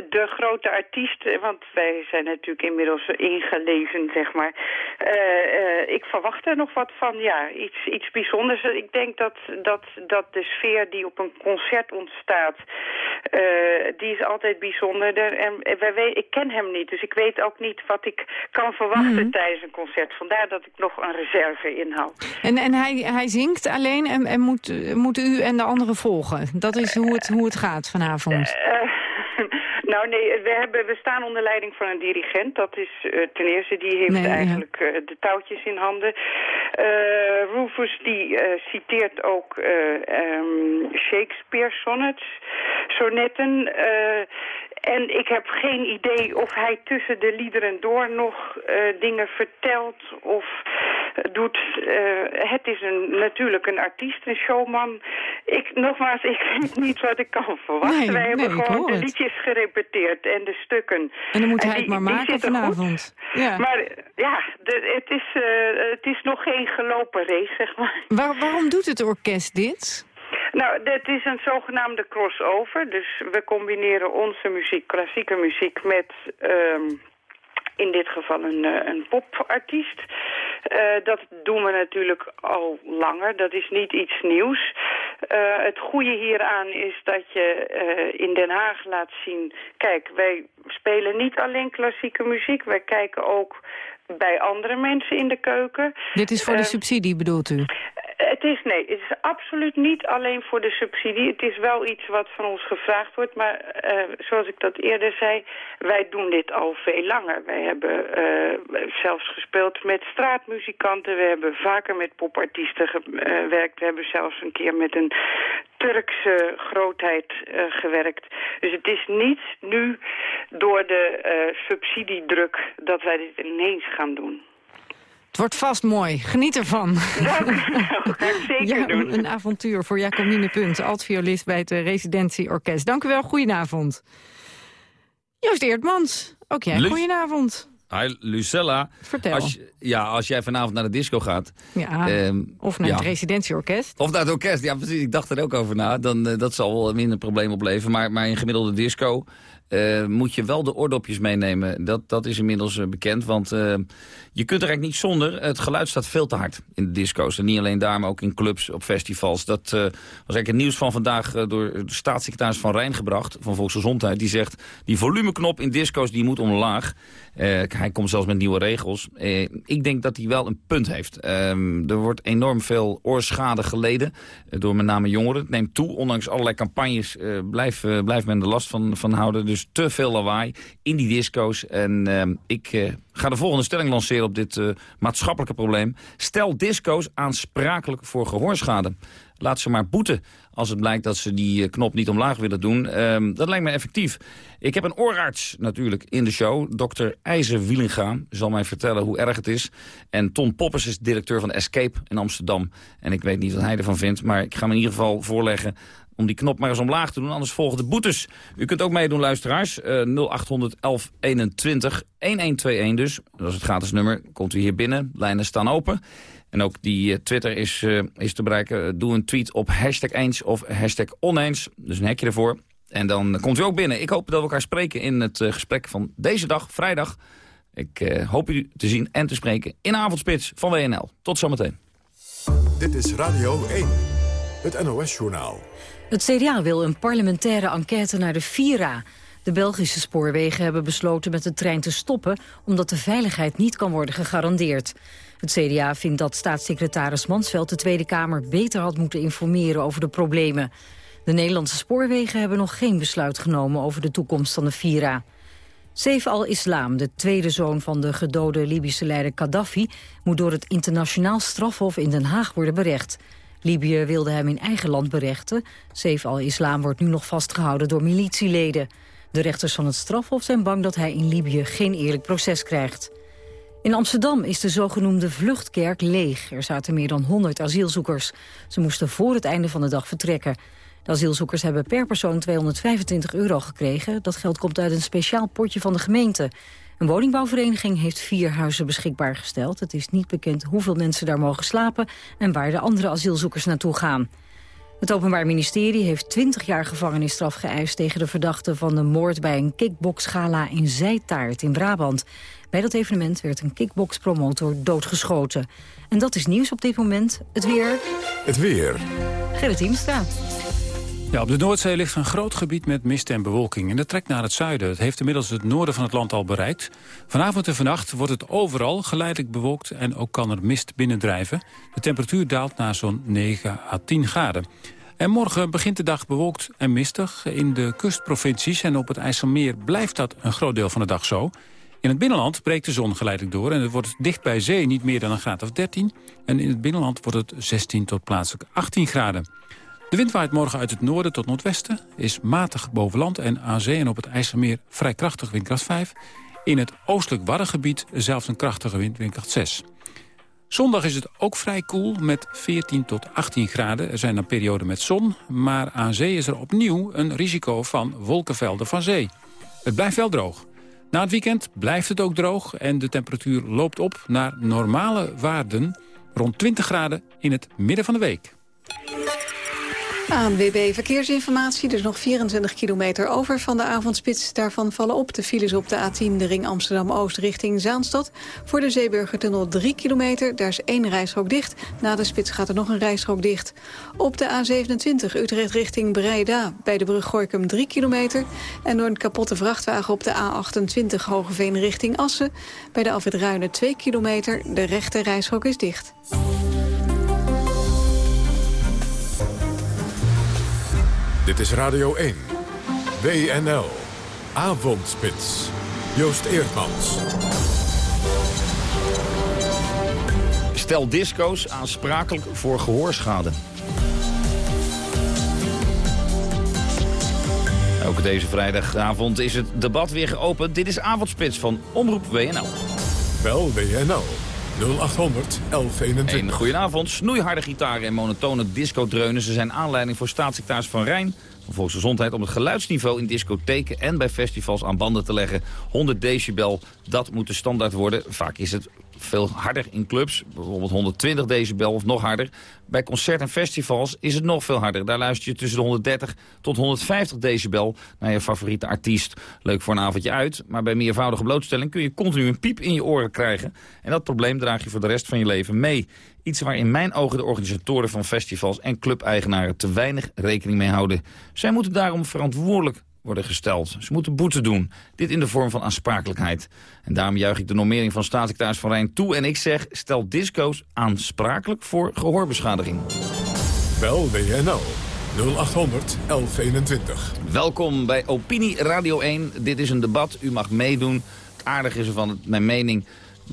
de grote artiest, eh, want wij zijn natuurlijk inmiddels ingelezen, zeg maar. Eh, ik verwacht er nog wat van, ja, iets, iets bijzonders. Ik denk dat, dat, dat de sfeer die op een concert ontstaat, die is altijd bijzonderder. En wij, ik ken hem niet, dus ik weet ook niet wat ik kan verwachten Mhm. tijdens een concert. Vandaar dat ik nog een reserve inhoud. En, en hij, hij zingt alleen en, en moet, moet u en de anderen volgen. Dat is hoe het, hoe het gaat vanavond. Eh, nou nee, we, hebben, we staan onder leiding van een dirigent. Dat is eh, ten eerste, die heeft Nee, ja. eigenlijk eh, de touwtjes in handen. Eh, Rufus die eh, citeert ook eh, ehm, Shakespeare sonnets, sonetten. En ik heb geen idee of hij tussen de liederen door nog eh, dingen vertelt of doet. Eh, het is een, natuurlijk een artiest, een showman. Ik, nogmaals, ik weet niet wat ik kan verwachten. Nee, Wij hebben nee, gewoon de het. liedjes gerepeteerd en de stukken. En dan moet hij die- het maar maken vanavond. Ja. Maar ja, de, het, is, eh, het is nog geen gelopen race, zeg maar. Waar- waarom doet het orkest dit? Nou, dit is een zogenaamde crossover. Dus we combineren onze muziek, klassieke muziek, met ehm, in dit geval een, eh, een popartiest. Eh, dat doen we natuurlijk al langer. Dat is niet iets nieuws. Eh, het goede hieraan is dat je in Den Haag laat zien... Kijk, wij spelen niet alleen klassieke muziek. Wij kijken ook bij andere mensen in de keuken. Dit is voor de Eh, subsidie, bedoelt u? Het is, nee, het is absoluut niet alleen voor de subsidie. Het is wel iets wat van ons gevraagd wordt. Maar eh, zoals ik dat eerder zei, wij doen dit al veel langer. Wij hebben eh, zelfs gespeeld met straatmuzikanten. We hebben vaker met popartiesten gewerkt. We hebben zelfs een keer met een Turkse grootheid eh, gewerkt. Dus het is niet nu door de eh, subsidiedruk dat wij dit ineens gaan doen. Het wordt vast mooi. Geniet ervan. zeker ja, doen. Een avontuur voor Jacomine Punt, altviolist bij het residentieorkest. Dank u wel, goedenavond. Joost Eertmans, ook jij, goedenavond. Hi, Lucella. Vertel. Als, je- ja, als jij vanavond naar de disco gaat... Ja, ehm, of naar ja. het residentieorkest. Of naar het orkest, ja precies. Ik dacht er ook over na. Dan, eh, dat zal wel minder probleem opleveren. Maar, maar in gemiddelde disco eh, moet je wel de oordopjes meenemen. Dat, dat is inmiddels eh, bekend. Want eh, je kunt er eigenlijk niet zonder. Het geluid staat veel te hard in de disco's. En niet alleen daar, maar ook in clubs, op festivals. Dat was eigenlijk het nieuws van vandaag door de staatssecretaris van Rijn gebracht. Van Volksgezondheid. Die zegt, die volumeknop in disco's die moet omlaag. Hij komt zelfs met nieuwe regels. Ik denk dat hij wel een punt heeft. Ehm, er wordt enorm veel oorschade geleden. door met name jongeren. Het neemt toe. Ondanks allerlei campagnes blijft blijft men er last van, van houden. Dus te veel lawaai in die disco's. En ehm, ik eh, ga de volgende stelling lanceren op dit eh, maatschappelijke probleem. Stel disco's aansprakelijk voor gehoorschade. Laat ze maar boeten als het blijkt dat ze die eh, knop niet omlaag willen doen. Ehm, dat lijkt me effectief. Ik heb een oorarts natuurlijk in de show. Dokter IJzer Wielinga zal mij vertellen hoe erg het is. En Ton Poppers is directeur van Escape in Amsterdam. En ik weet niet wat hij ervan vindt, maar ik ga hem in ieder geval voorleggen om die knop maar eens omlaag te doen, anders volgen de boetes. U kunt ook meedoen, luisteraars. Eh 0800 1121 1121 dus. Dat is het gratis nummer. Komt u hier binnen. Lijnen staan open. En ook die eh, Twitter is, eh, is te bereiken. Eh, Doe een tweet op hashtag eens of hashtag oneens. Dus een hekje ervoor. En dan komt u ook binnen. Ik hoop dat we elkaar spreken in het gesprek van deze dag, vrijdag. Ik hoop u te zien en te spreken in Avondspits van WNL. Tot zometeen. Dit is Radio 1, het NOS-journaal. Het CDA wil een parlementaire enquête naar de Vira. De Belgische spoorwegen hebben besloten met de trein te stoppen... omdat de veiligheid niet kan worden gegarandeerd. Het CDA vindt dat staatssecretaris Mansveld de Tweede Kamer... beter had moeten informeren over de problemen. De Nederlandse spoorwegen hebben nog geen besluit genomen... over de toekomst van de Vira. Saif al-Islam, de tweede zoon van de gedode Libische leider Gaddafi... moet door het internationaal strafhof in Den Haag worden berecht. Libië wilde hem in eigen land berechten. Saif al-Islam wordt nu nog vastgehouden door militieleden. De rechters van het strafhof zijn bang dat hij in Libië geen eerlijk proces krijgt. In Amsterdam is de zogenoemde vluchtkerk leeg. Er zaten meer dan 100 asielzoekers. Ze moesten voor het einde van de dag vertrekken. De asielzoekers hebben per persoon 225 euro gekregen. Dat geld komt uit een speciaal potje van de gemeente. Een woningbouwvereniging heeft vier huizen beschikbaar gesteld. Het is niet bekend hoeveel mensen daar mogen slapen... en waar de andere asielzoekers naartoe gaan. Het Openbaar Ministerie heeft 20 jaar gevangenisstraf geëist... tegen de verdachte van de moord bij een kickboxgala in Zijtaart in Brabant. Bij dat evenement werd een kickboxpromotor doodgeschoten. En dat is nieuws op dit moment. Het weer. Het weer. Gerrit Hiemstra. Op de Noordzee ligt een groot gebied met mist en bewolking. En dat trekt naar het zuiden. Het heeft inmiddels het noorden van het land al bereikt. Vanavond en vannacht wordt het overal geleidelijk bewolkt... en ook kan er mist binnendrijven. De temperatuur daalt naar zo'n 9 à 10 graden. En morgen begint de dag bewolkt en mistig. In de kustprovincies en op het IJsselmeer blijft dat een groot deel van de dag zo. In het binnenland breekt de zon geleidelijk door... en het wordt dicht bij zee niet meer dan een graad of 13. En in het binnenland wordt het 16 tot plaatselijk 18 graden. De wind waait morgen uit het noorden tot noordwesten, is matig boven land en aan zee en op het IJsselmeer vrij krachtig windkracht 5. In het oostelijk Waddengebied zelfs een krachtige wind, windkracht 6. Zondag is het ook vrij koel met 14 tot 18 graden. Er zijn dan perioden met zon, maar aan zee is er opnieuw een risico van wolkenvelden van zee. Het blijft wel droog. Na het weekend blijft het ook droog en de temperatuur loopt op naar normale waarden rond 20 graden in het midden van de week. ANWB Verkeersinformatie. Er is nog 24 kilometer over van de avondspits. Daarvan vallen op de files op de A10, de ring Amsterdam-Oost richting Zaanstad. Voor de Zeeburgertunnel 3 kilometer, daar is één rijstrook dicht. Na de spits gaat er nog een rijstrook dicht. Op de A27 Utrecht richting Breda, bij de brug Gorkum 3 kilometer. En door een kapotte vrachtwagen op de A28 Hogeveen richting Assen. Bij de Alfred Ruinen 2 kilometer, de rechte rijstrook is dicht. Dit is Radio 1. WNL. Avondspits. Joost Eerdmans. Stel disco's aansprakelijk voor gehoorschade. Ook deze vrijdagavond is het debat weer geopend. Dit is Avondspits van Omroep WNL. Bel WNL 0800 1121. Een goedenavond. Snoeiharde gitaren en monotone disco-dreunen. Ze zijn aanleiding voor staatssecretaris Van Rijn van Volksgezondheid... om het geluidsniveau in discotheken en bij festivals aan banden te leggen. 100 decibel, dat moet de standaard worden. Vaak is het veel harder in clubs, bijvoorbeeld 120 decibel of nog harder. Bij concerten en festivals is het nog veel harder. Daar luister je tussen de 130 tot 150 decibel naar je favoriete artiest. Leuk voor een avondje uit, maar bij meervoudige blootstelling kun je continu een piep in je oren krijgen. En dat probleem draag je voor de rest van je leven mee. Iets waar in mijn ogen de organisatoren van festivals en clubeigenaren te weinig rekening mee houden. Zij moeten daarom verantwoordelijk worden gesteld. Ze moeten boete doen. Dit in de vorm van aansprakelijkheid. En daarom juich ik de normering van staatssecretaris Van Rijn toe... en ik zeg, stel disco's aansprakelijk voor gehoorbeschadiging. Bel WNL 0800 1121. Welkom bij Opinie Radio 1. Dit is een debat. U mag meedoen. Het aardige is ervan mijn mening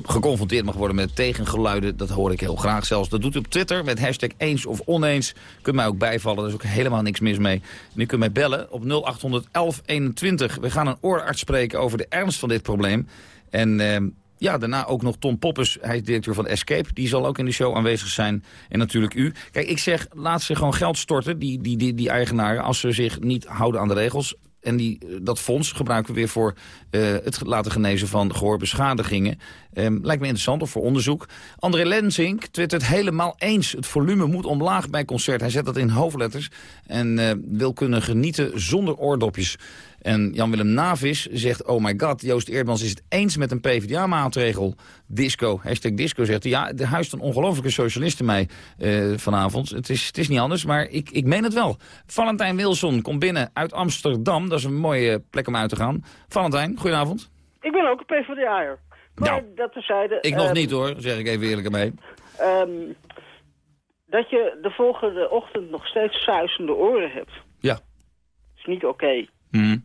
geconfronteerd mag worden met tegengeluiden. Dat hoor ik heel graag zelfs. Dat doet u op Twitter met hashtag eens of oneens. Kunt mij ook bijvallen, daar is ook helemaal niks mis mee. En u kunt mij bellen op 0800 1121. We gaan een oorarts spreken over de ernst van dit probleem. En... eh, ja, daarna ook nog Tom Poppes, hij is directeur van Escape. Die zal ook in de show aanwezig zijn. En natuurlijk u. Kijk, ik zeg, laat ze gewoon geld storten, die, die, die, die eigenaren... als ze zich niet houden aan de regels. En die, eh, dat fonds gebruiken we weer voor eh, het laten genezen van gehoorbeschadigingen. Ehm, lijkt me interessant, of voor onderzoek. André Lenzink twittert helemaal eens. Het volume moet omlaag bij concert. Hij zet dat in hoofdletters. En eh, wil kunnen genieten zonder oordopjes. En Jan-Willem Navis zegt, oh my god, Joost Eerdmans is het eens met een PvdA-maatregel. Disco, hashtag disco, zegt hij. Ja, er huist een ongelofelijke socialist in mij eh, vanavond. Het is, het is niet anders, maar ik, ik meen het wel. Valentijn Wilson komt binnen uit Amsterdam. Dat is een mooie plek om uit te gaan. Valentijn, goedenavond. Ik ben ook een PvdA'er. Maar Nou, dat terzijde... Ik nog ehm, niet hoor, zeg ik even eerlijk mee. ehm, dat je de volgende ochtend nog steeds suizende oren hebt. Ja. is niet oké. Mhm.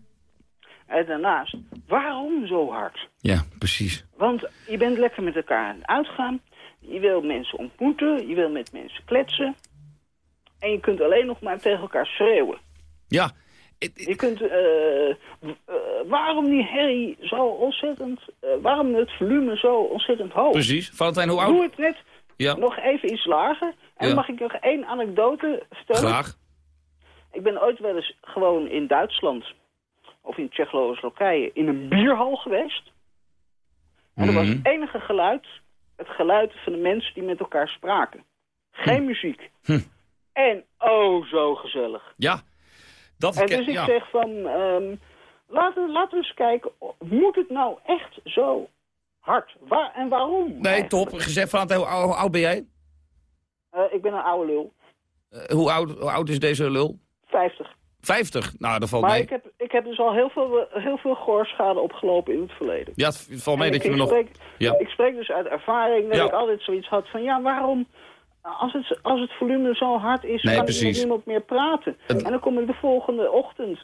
En daarnaast, waarom zo hard? Ja, precies. Want je bent lekker met elkaar aan het uitgaan. Je wil mensen ontmoeten. Je wil met mensen kletsen. En je kunt alleen nog maar tegen elkaar schreeuwen. Ja. Je kunt... eh, eh, waarom die herrie zo ontzettend... eh, waarom het volume zo ontzettend hoog? Precies. Valentijn, hoe oud? Doe het net Ja. nog even iets lager. En Ja. mag ik nog één anekdote vertellen? Graag. Ik ben ooit wel eens gewoon in Duitsland... of in Tsjechoslowakije in een bierhal geweest. En er was Mhm. het enige geluid... het geluid van de mensen die met elkaar spraken. Geen muziek. Hm. En oh, zo gezellig. Ja. Dat En dus ik ja. zeg van... ehm, laten, laten we eens kijken, moet het nou echt zo hard? Waar en waarom? Nee, top. Gezegd, hoe, ou- hoe oud ben jij? Eh, ik ben een oude lul. Eh, hoe, oud, hoe oud is deze lul? 50. 50? Nou, dat valt Maar mee. ik heb, ik heb dus al heel veel, heel veel gehoorschade opgelopen in het verleden. Ja, het valt mee En dat ik, je me nog... Ja. ik spreek dus uit ervaring dat Ja. ik altijd zoiets had van... ja, waarom... Als het, als het volume zo hard is, Nee, kan precies. met niemand meer praten. En dan kom ik de volgende ochtend...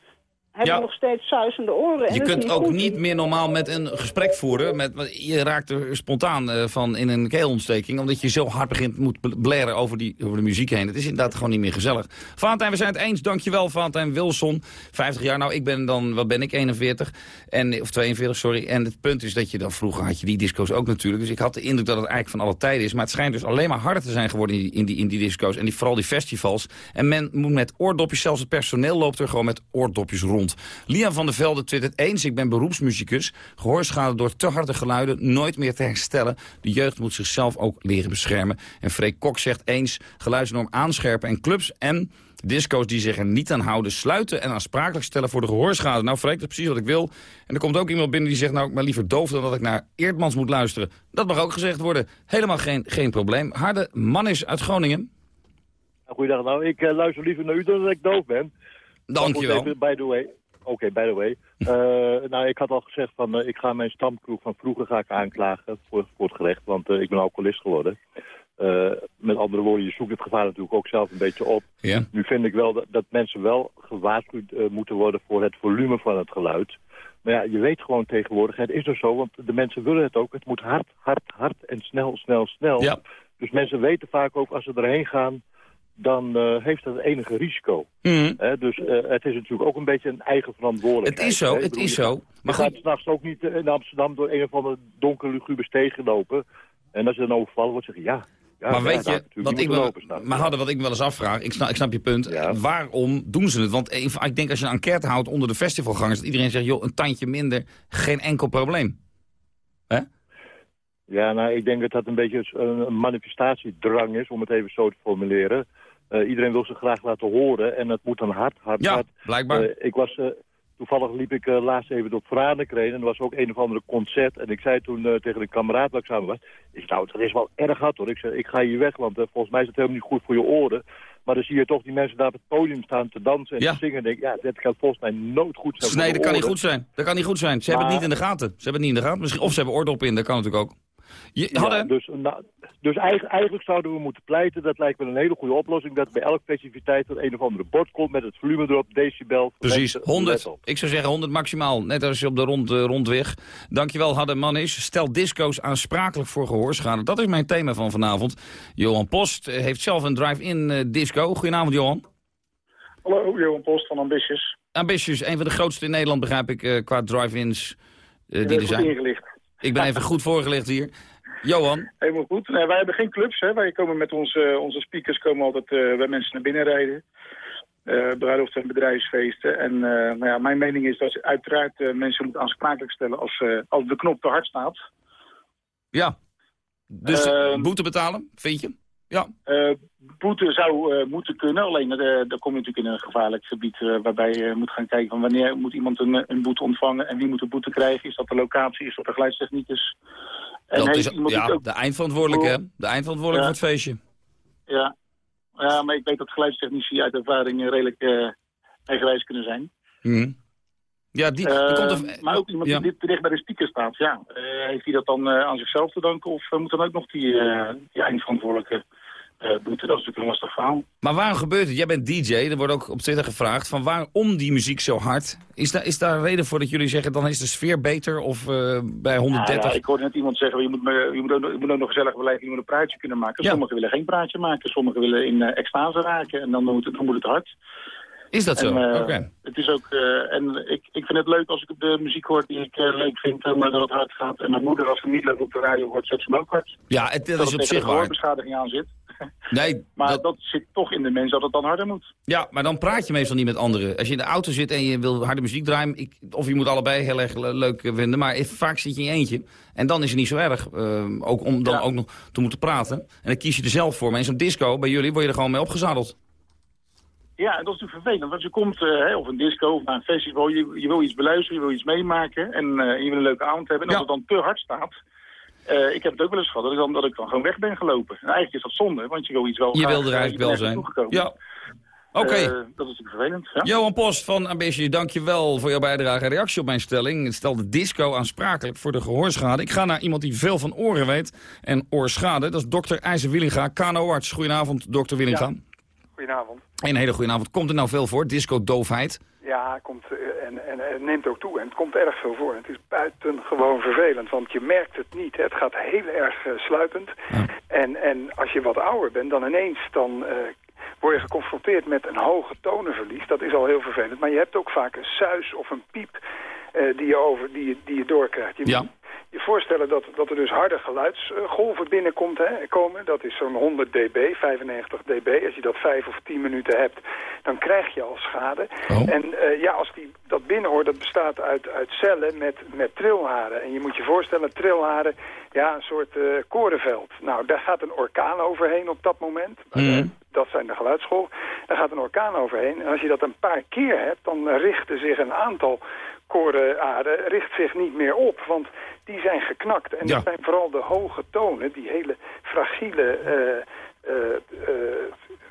heb Ja. nog steeds suizende oren. En Je kunt niet ook goed. niet meer normaal met een gesprek voeren. Met, je raakt er spontaan eh, van in een keelontsteking. Omdat je zo hard begint moet bl- blaren over, die, over de muziek heen. Het is inderdaad gewoon niet meer gezellig. Valentijn, we zijn het eens. Dankjewel, Valentijn Wilson. 50 jaar. Nou, ik ben dan, wat ben ik, 41? En, of 42, sorry. En het punt is dat je dan vroeger had je die disco's ook natuurlijk. Dus ik had de indruk dat het eigenlijk van alle tijden is. Maar het schijnt dus alleen maar harder te zijn geworden in die, in die, in die disco's. En die, vooral die festivals. En men moet met oordopjes, zelfs het personeel loopt er gewoon met oordopjes rond. Lian van der Velde twittert eens. Ik ben beroepsmuzikus. Gehoorschade door te harde geluiden nooit meer te herstellen. De jeugd moet zichzelf ook leren beschermen. En Freek Kok zegt eens. Geluidsnorm aanscherpen en clubs en disco's die zich er niet aan houden... sluiten en aansprakelijk stellen voor de gehoorschade. Nou Freek, dat is precies wat ik wil. En er komt ook iemand binnen die zegt... nou, ik ben liever doof dan dat ik naar Eerdmans moet luisteren. Dat mag ook gezegd worden. Helemaal geen, geen probleem. Harde man is uit Groningen. Goeiedag, nou, ik eh, luister liever naar u dan dat ik doof ben. Dankjewel. Maar goed, even By the way. Oké, by the way. Eh, nou, ik had al gezegd van, eh, ik ga mijn stamkroeg van vroeger ga ik aanklagen voor, voor het gerecht, want eh, ik ben alcoholist geworden. Met andere woorden, je zoekt het gevaar natuurlijk ook zelf een beetje op. Ja. Nu vind ik wel dat, dat mensen wel gewaarschuwd moeten worden voor het volume van het geluid. Maar ja, je weet gewoon tegenwoordig, het is er zo, want de mensen willen het ook. Het moet hard, hard, hard en snel, snel, snel. Ja. Dus mensen weten vaak ook, als ze erheen gaan, dan eh, heeft dat enige risico. Mhm. Hè, dus eh, het is natuurlijk ook een beetje een eigen verantwoordelijkheid. Het is zo, hè. Het bedoel, is je zo. Maar je gaat s'nachts ook niet eh, in Amsterdam door een of andere donkere lugube steeg lopen. En als je dan overvallen wordt, zeg je ja. Ja, maar ja, weet je, wat ik, wel, lopen, maar hadden wat ik me wel eens afvraag, ik snap, ik snap je punt, waarom doen ze het? Want even- ik denk als je een enquête houdt onder de festivalgangers, dat iedereen zegt, joh, een tandje minder, geen enkel probleem. Ja, nou, ik denk dat dat een beetje een manifestatiedrang is, om het even zo te formuleren. Eh, iedereen wil zich graag laten horen en dat moet dan hard, hard, Ja, hard. blijkbaar. Eh, ik was, eh, toevallig liep ik laatst even door Franekreen en er was ook een of andere concert. En ik zei toen tegen een kameraad waar ik samen was, ik zei, nou, het is wel erg hard hoor. Ik zei, ik ga hier weg, want volgens mij is het helemaal niet goed voor je oren. Maar dan zie je toch die mensen daar op het podium staan te dansen en Ja. te zingen. En denk, ik, ja, dat gaat volgens mij nooit goed zijn Nee, de dat kan niet goed zijn. Dat kan niet goed zijn. Ze hebben het niet in de gaten. Ze hebben het niet in de gaten. Misschien, of ze hebben oordop in, dat kan natuurlijk ook. Je, Ja, hadden, dus nou, dus eigenlijk, eigenlijk zouden we moeten pleiten, dat lijkt me een hele goede oplossing, dat bij elke festiviteit er een of andere bord komt met het volume erop, decibel. Precies, Mensen, let 100. op. Ik zou zeggen 100 maximaal. Net als je op de rond, eh, rondweg. Dankjewel, Hadde Manis. Stel disco's aansprakelijk voor gehoorschade. Dat is mijn thema van vanavond. Johan Post eh, heeft zelf een drive-in eh, disco. Goedenavond, Johan. Hallo, Johan Post van Ambitious. Ambitious, een van de grootste in Nederland, begrijp ik, qua drive-ins die er zijn. ingelicht. Ik ben even goed voorgelicht hier. Johan, Helemaal goed. Nee, wij hebben geen clubs. Hè. Wij komen met onze, onze speakers komen altijd eh, bij mensen naar binnen rijden. Eh bruiloften en bedrijfsfeesten. En eh, nou ja, mijn mening is dat je uiteraard mensen moet aansprakelijk stellen als, als de knop te hard staat. ja. Dus Ehm, boete betalen, vind je? Ja. Eh, boete zou eh, moeten kunnen, alleen eh, dan kom je natuurlijk in een gevaarlijk gebied waarbij je moet gaan kijken van wanneer moet iemand een, een boete ontvangen en wie moet de boete krijgen. Is dat de locatie, is dat de geluidstechnicus? En Dat is ja, ook- de eindverantwoordelijke, hè? De eindverantwoordelijke Ja. voor het feestje. Ja. ja, maar ik weet dat geluidstechnici uit ervaring redelijk eigenwijs kunnen zijn. Mhm. Ja, die, komt er... maar ook iemand ja. die dit dicht bij de speaker staat, ja. Heeft hij dat dan aan zichzelf te danken of moet dan ook nog die, die eindverantwoordelijke eh? Dat is natuurlijk een lastig verhaal. Maar waarom gebeurt het? Jij bent DJ, er wordt ook op Twitter gevraagd... van waarom die muziek zo hard? Is daar, is daar een reden voor dat jullie zeggen... dan is de sfeer beter of eh, bij 130? Ja, ja, ik hoorde net iemand zeggen, je moet, me- je moet, ook, nog- je moet ook nog gezellig blijven, je moet een praatje kunnen maken. Ja. Sommigen willen geen praatje maken, sommigen willen in eh, extase raken en dan moet, het, dan moet het hard. Is dat zo? Oké. Het is ook, en ik, ik vind het leuk als ik de muziek hoor die ik leuk vind, maar dat het hard gaat. En mijn moeder, als ze niet leuk op de radio hoort, zet ze hem ook hard. Ja, het, dat Dat is op zich waar. gehoorbeschadiging aan zit. Nee, Maar dat... zit toch in de mens dat het dan harder moet. Ja, maar dan praat je meestal niet met anderen. Als je in de auto zit en je wil harde muziek draaien... Ik, of je moet allebei heel erg le- leuk vinden... maar vaak zit je in je eentje. En dan is het niet zo erg. eh, ook om dan ook nog te moeten praten. En dan kies je er zelf voor. Maar in zo'n disco, bij jullie, word je er gewoon mee opgezadeld. Ja, en dat is natuurlijk vervelend. Want je komt, eh, hè, of een disco of naar een festival, je, je wil iets beluisteren, je wil iets meemaken. En eh, je wil een leuke avond hebben. En als het dan te hard staat... eh, ik heb het ook wel eens gehad dat ik, dan, dat ik dan gewoon weg ben gelopen. En eigenlijk is dat zonde, want je wil iets wel Je graag, wil er eigenlijk je wel zijn. Ja. Oké. Eh, dat is natuurlijk vervelend. Ja? Johan Post van Ambitie, dankjewel voor jouw bijdrage en reactie op mijn stelling. Het stelde disco aansprakelijk voor de gehoorschade. Ik ga naar iemand die veel van oren weet en oorschade. Dat is dokter IJzer Willinga, KNO-arts. Goedenavond, dokter Willinga. Goedenavond. Een hele goede avond. Komt er nou veel voor, disco-doofheid? Ja, komt, eh, en, en, en het neemt ook toe. En het komt erg veel voor. En het is buitengewoon vervelend, want je merkt het niet. hè. Het gaat heel erg eh, sluipend. En, en als je wat ouder bent, dan ineens dan, eh, word je geconfronteerd met een hoge tonenverlies. Dat is al heel vervelend. Maar je hebt ook vaak een suis of een piep die, je over, die, je, die je doorkrijgt. Je Ja. Je voorstellen dat, dat er dus harde geluidsgolven binnenkomt, hè, komen. Dat is zo'n 100 dB, 95 dB. Als je dat 5 of 10 minuten hebt, dan krijg je al schade. En eh, ja, als die, dat binnenhoor, dat bestaat uit, uit cellen met, met trilharen. En je moet je voorstellen, trilharen, ja, een soort eh, korenveld. Nou, daar gaat een orkaan overheen op dat moment. Dat zijn de geluidsgolven. Daar gaat een orkaan overheen. En als je dat een paar keer hebt, dan richten zich een aantal korenaarden richt zich niet meer op. Want die zijn geknakt. En Ja. dat zijn vooral de hoge tonen, die hele fragiele... eh, eh, eh,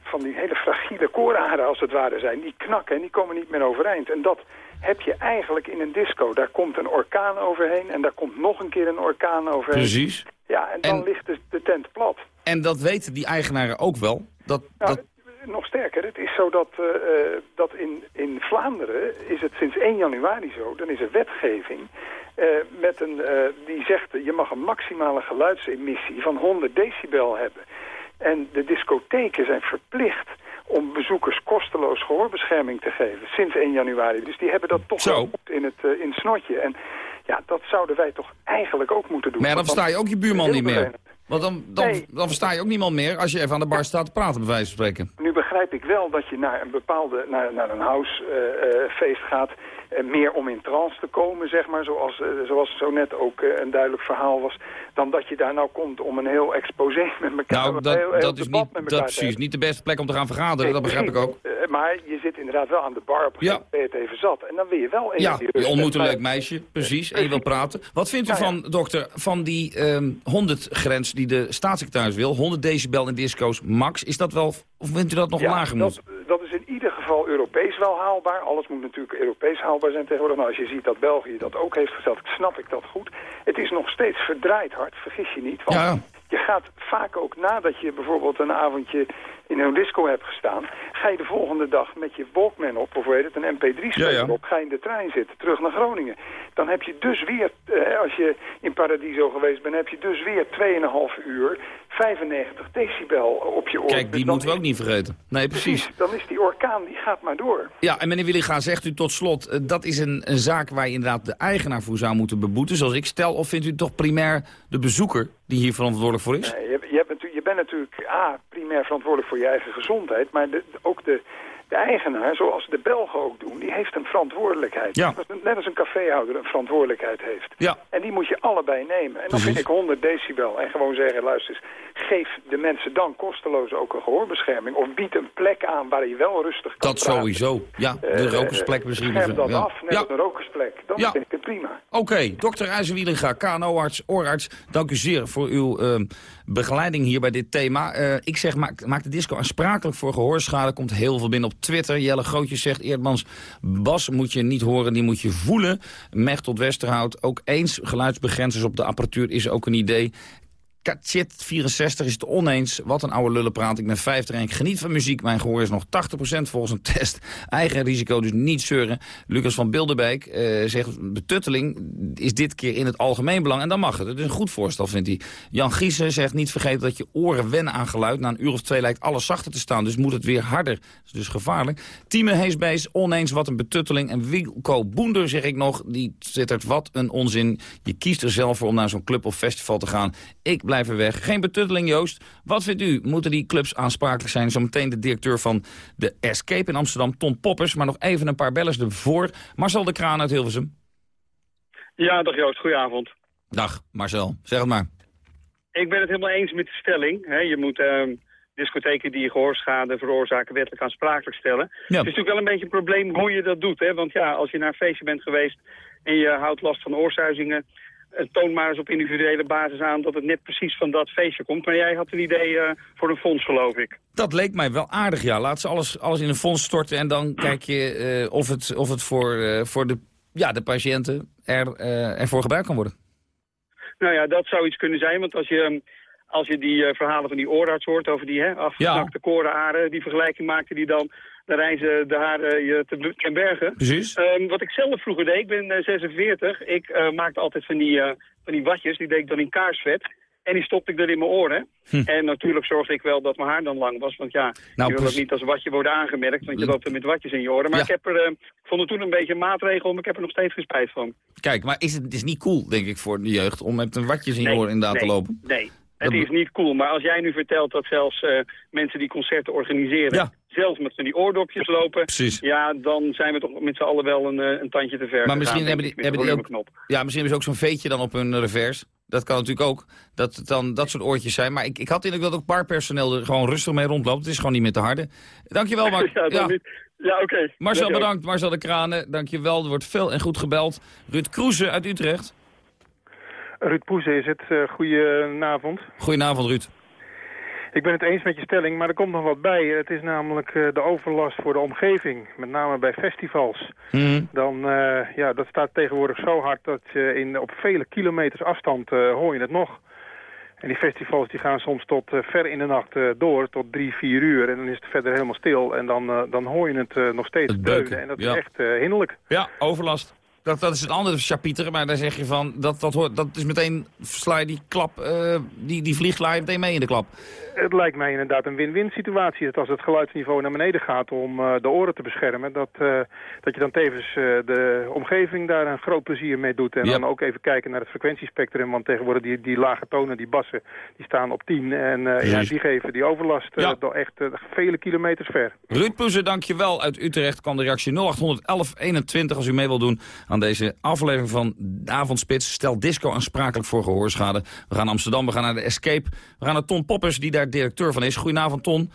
van die hele fragiele koorharen als het ware zijn, die knakken en die komen niet meer overeind. En dat heb je eigenlijk in een disco. Daar komt een orkaan overheen en daar komt nog een keer een orkaan overheen. Precies. Ja, en dan ligt de, de tent plat. En dat weten die eigenaren ook wel. Dat, Nou, dat, Nog sterker, het is zo dat, eh, eh, dat in, in Vlaanderen is het sinds 1 januari zo. Dan is er wetgeving eh, met een, die zegt je mag een maximale geluidsemissie van 100 decibel hebben. En de discotheken zijn verplicht om bezoekers kosteloos gehoorbescherming te geven sinds 1 januari. Dus die hebben dat toch Zo. in het, in het snotje. En ja, dat zouden wij toch eigenlijk ook moeten doen. maar dan versta je ook je buurman niet meer. Want dan, dan, Nee. dan versta je ook niemand meer als je even aan de bar staat te praten, bij wijze van spreken. Nu begrijp ik wel dat je naar een bepaalde, naar, naar een housefeest gaat... eh, meer om in trance te komen, zeg maar, zoals, eh, zoals zo net ook eh, een duidelijk verhaal was... dan dat je daar nou komt om een heel exposé met elkaar... Nou, dat, heel, heel dat is niet, dat precies niet de beste plek om te gaan vergaderen, dat begrijp ik ook. Maar je zit inderdaad wel aan de bar op een ben je het even zat. En dan wil je wel even Ja, je ontmoet een leuk meisje, precies, en je wil praten. Wat vindt u Nou ja. van, dokter, van die ehm 100-grens die de staatssecretaris wil? 100 decibel in disco's max, is dat wel, of vindt u dat nog Ja, lager moet? dat is Europees wel haalbaar. Alles moet natuurlijk Europees haalbaar zijn tegenwoordig. Nou, als je ziet dat België dat ook heeft gesteld, snap ik dat goed. Het is nog steeds verdraaid hard, vergis je niet. Want Ja. je gaat vaak ook nadat je bijvoorbeeld een avondje in een disco hebt gestaan... ga je de volgende dag met je Walkman op, of weet het, een mp3-speler Ja, ja. op... ga je in de trein zitten, terug naar Groningen. Dan heb je dus weer, eh, als je in Paradiso geweest bent... heb je dus weer 2,5 uur 95 decibel op je oor. Kijk, die moeten we ook niet vergeten. Nee, precies. Dan is die orkaan, die gaat maar door. Ja, en meneer Williga, zegt u tot slot, eh, dat is een, een zaak waar je inderdaad de eigenaar voor zou moeten beboeten, zoals ik stel, of vindt u toch primair de bezoeker die hier verantwoordelijk voor is? Nee, je, je bent natuurlijk A, primair verantwoordelijk voor je eigen gezondheid, maar de, ook de, de eigenaar, zoals de Belgen ook doen, die heeft een verantwoordelijkheid. Ja. Net als- een caféhouder een verantwoordelijkheid heeft. Ja. En die moet je allebei nemen. En dan vind ik 100 decibel en gewoon zeggen, luister eens, geef de mensen dan kosteloos ook een gehoorbescherming. Of bied een plek aan waar je wel rustig kan Dat praten. sowieso. Ja, de Eh, rokersplek misschien. Scherm dat ja. af, net Ja. een rokersplek. Dan Ja. vind ik het prima. Oké, dokter IJzerwielinga, KNO-arts, oorarts, dank u zeer voor uw ehm, begeleiding hier bij dit thema. Eh, ik zeg, maak, de disco aansprakelijk voor gehoorschade. Komt heel veel binnen op Twitter. Jelle Grootjes zegt, Eerdmans, Bas moet je niet horen, die moet je voelen. Mechtel Westerhout, ook eens. Geluidsbegrenzers op de apparatuur is ook een idee. Katjit 64 is het oneens. Wat een oude lullen praat. Ik ben 50 en ik geniet van muziek. Mijn gehoor is nog 80% volgens een test. Eigen risico, dus niet zeuren. Lucas van Bilderbeek eh, zegt... betutteling is dit keer in het algemeen belang. En dan mag het. Het is een goed voorstel, vindt hij. Jan Giesen zegt niet vergeten dat je oren wennen aan geluid. Na een uur of twee lijkt alles zachter te staan. Dus moet het weer harder. Dat is dus gevaarlijk. Tieme Heesbees, oneens wat een betutteling. En Wilco Boender, zeg ik nog, die twittert wat een onzin. Je kiest er zelf voor om naar zo'n club of festival te gaan. Ik blijf er weg. Geen betutteling, Joost. Wat vindt u? Moeten die clubs aansprakelijk zijn? Zometeen de directeur van de Escape in Amsterdam, Tom Poppers. Maar nog even een paar bellers ervoor. Marcel de Kraan uit Hilversum. Ja, dag Joost, goedenavond. Dag, Marcel. Zeg het maar. Ik ben het helemaal eens met de stelling. Je moet ehm, discotheken die gehoorschade veroorzaken wettelijk aansprakelijk stellen. Het is natuurlijk wel een beetje een probleem hoe je dat doet. Hè. Want ja, als je naar een feestje bent geweest en je houdt last van oorzuizingen... toon maar eens op individuele basis aan dat het net precies van dat feestje komt. Maar jij had een idee eh, voor een fonds, geloof ik. Dat leek mij wel aardig, ja. Laat ze alles, alles in een fonds storten en dan kijk je eh, of het, of het voor, eh, voor de, ja, de patiënten er, ervoor gebruikt kan worden. Nou ja, dat zou iets kunnen zijn, want als je, als je die verhalen van die oorarts hoort over die hè, afgeknakte korenharen, die vergelijking maakte die dan, dan reizen de haren je te, ten bergen. Precies. Ehm, wat ik zelf vroeger deed, ik ben eh, 46, ik eh, maakte altijd van die, eh, van die watjes, die deed ik dan in kaarsvet. En die stopte ik er in mijn oren. En natuurlijk zorgde ik wel dat mijn haar dan lang was. Want ja, Hm. Nou, je wil precies. niet als watje worden aangemerkt. Want je loopt er met watjes in je oren. Maar Ja. ik, heb er, eh, ik vond het toen een beetje een maatregel. Maar ik heb er nog steeds geen spijt van. Kijk, maar is het, het is niet cool, denk ik, voor de jeugd... om met een watjes in je oren inderdaad nee, te lopen? Nee, het Dat is niet cool. Maar als jij nu vertelt dat zelfs eh, mensen die concerten organiseren... zelfs met van die oordopjes lopen... Precies. ja, dan zijn we toch met z'n allen wel een, eh, een tandje te ver Maar misschien hebben die, hebben die ook, ja, misschien hebben ze ook zo'n veetje dan op hun revers. Dat kan natuurlijk ook. Dat het dan dat soort oortjes zijn. Maar ik, ik had indruk dat ook barpersoneel er gewoon rustig mee rondloopt. Het is gewoon niet meer te harde. Dankjewel, Mark. Ja, niet. ja oké. Marcel, bedankt. Marcel de Kranen, dankjewel. Er wordt veel en goed gebeld. Ruud Kroeze uit Utrecht. Ruud Poeze is het. Uh, goedenavond. Goedenavond, Ruud. Ik ben het eens met je stelling, maar er komt nog wat bij. Het is namelijk uh, de overlast voor de omgeving, met name bij festivals. Mm. Dan, uh, ja, dat staat tegenwoordig zo hard dat je in, op vele kilometers afstand uh, hoor je het nog. En die festivals die gaan soms tot ver in de nacht door, tot drie, vier uur. En dan is het verder helemaal stil en dan, dan hoor je het nog steeds Het beuken, En dat ja. is echt hinderlijk. Ja, overlast. Dat, dat is een andere chapieter, maar daar zeg je van, dat, dat, hoort, dat is meteen, sla je die klap, eh, die, die vlieg sla je meteen mee in de klap. Het lijkt mij inderdaad een win-win situatie. Dat als het geluidsniveau naar beneden gaat om eh, de oren te beschermen... Dat, eh, dat je dan tevens de omgeving daar een groot plezier mee doet. En dan ook even kijken naar het frequentiespectrum. Want tegenwoordig die, die lage tonen, die bassen, die staan op 10. En ja, die geven die overlast Ja. door echt vele kilometers ver. Ruud Poeze, dankjewel. Uit Utrecht kwam de reactie 0811 21 als u mee wil doen aan deze aflevering van de Avondspits. Stel disco aansprakelijk voor gehoorschade. We gaan naar Amsterdam, we gaan naar de Escape. We gaan naar Ton Poppers, die daar directeur van is. Goedenavond, Ton.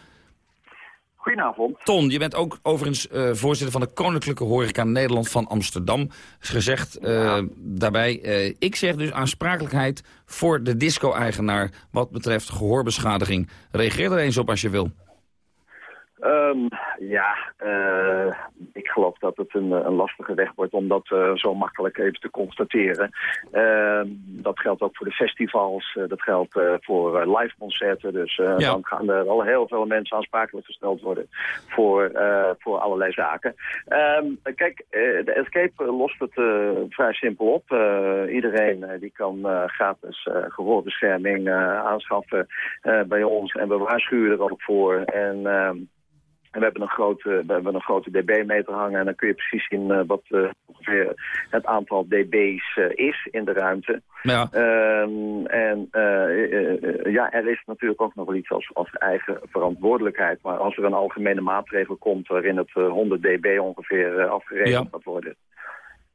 Goedenavond. Ton, je bent ook overigens eh, voorzitter van de Koninklijke Horeca Nederland van Amsterdam. Is gezegd eh, daarbij, eh, ik zeg dus aansprakelijkheid voor de disco-eigenaar wat betreft gehoorbeschadiging. Reageer er eens op als je wil. Ehm, ja, eh, ik geloof dat het een, een lastige weg wordt om dat eh, zo makkelijk even te constateren. Ehm, dat geldt ook voor de festivals, eh, dat geldt voor live concerten. Dus Ja. dan gaan er al heel veel mensen aansprakelijk gesteld worden voor, eh, voor allerlei zaken. Ehm, kijk, de Escape lost het vrij simpel op. Iedereen die kan eh, gratis eh, gehoorbescherming eh, aanschaffen bij ons en we waarschuwen er ook voor. En ehm, en we hebben een grote, we hebben een grote dB-meter hangen en dan kun je precies zien eh, wat eh, ongeveer het aantal dB's eh, is in de ruimte. Ja. Ehm, en ja, er is natuurlijk ook nog wel iets als, als eigen verantwoordelijkheid. Maar als er een algemene maatregel komt waarin het eh, 100 dB ongeveer afgerekend Ja. gaat worden...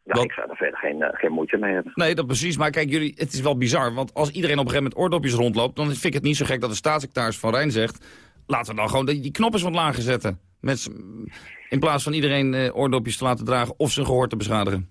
Ja, ik zou er verder geen, geen moeite mee hebben. Nee, dat precies. Maar kijk, jullie, het is wel bizar. Want als iedereen op een gegeven moment oordopjes rondloopt... dan vind ik het niet zo gek dat de staatssecretaris van Rijn zegt... laten we dan gewoon die, die knop eens wat lager zetten. Met, in plaats van iedereen eh, oordopjes te laten dragen of zijn gehoor te beschadigen.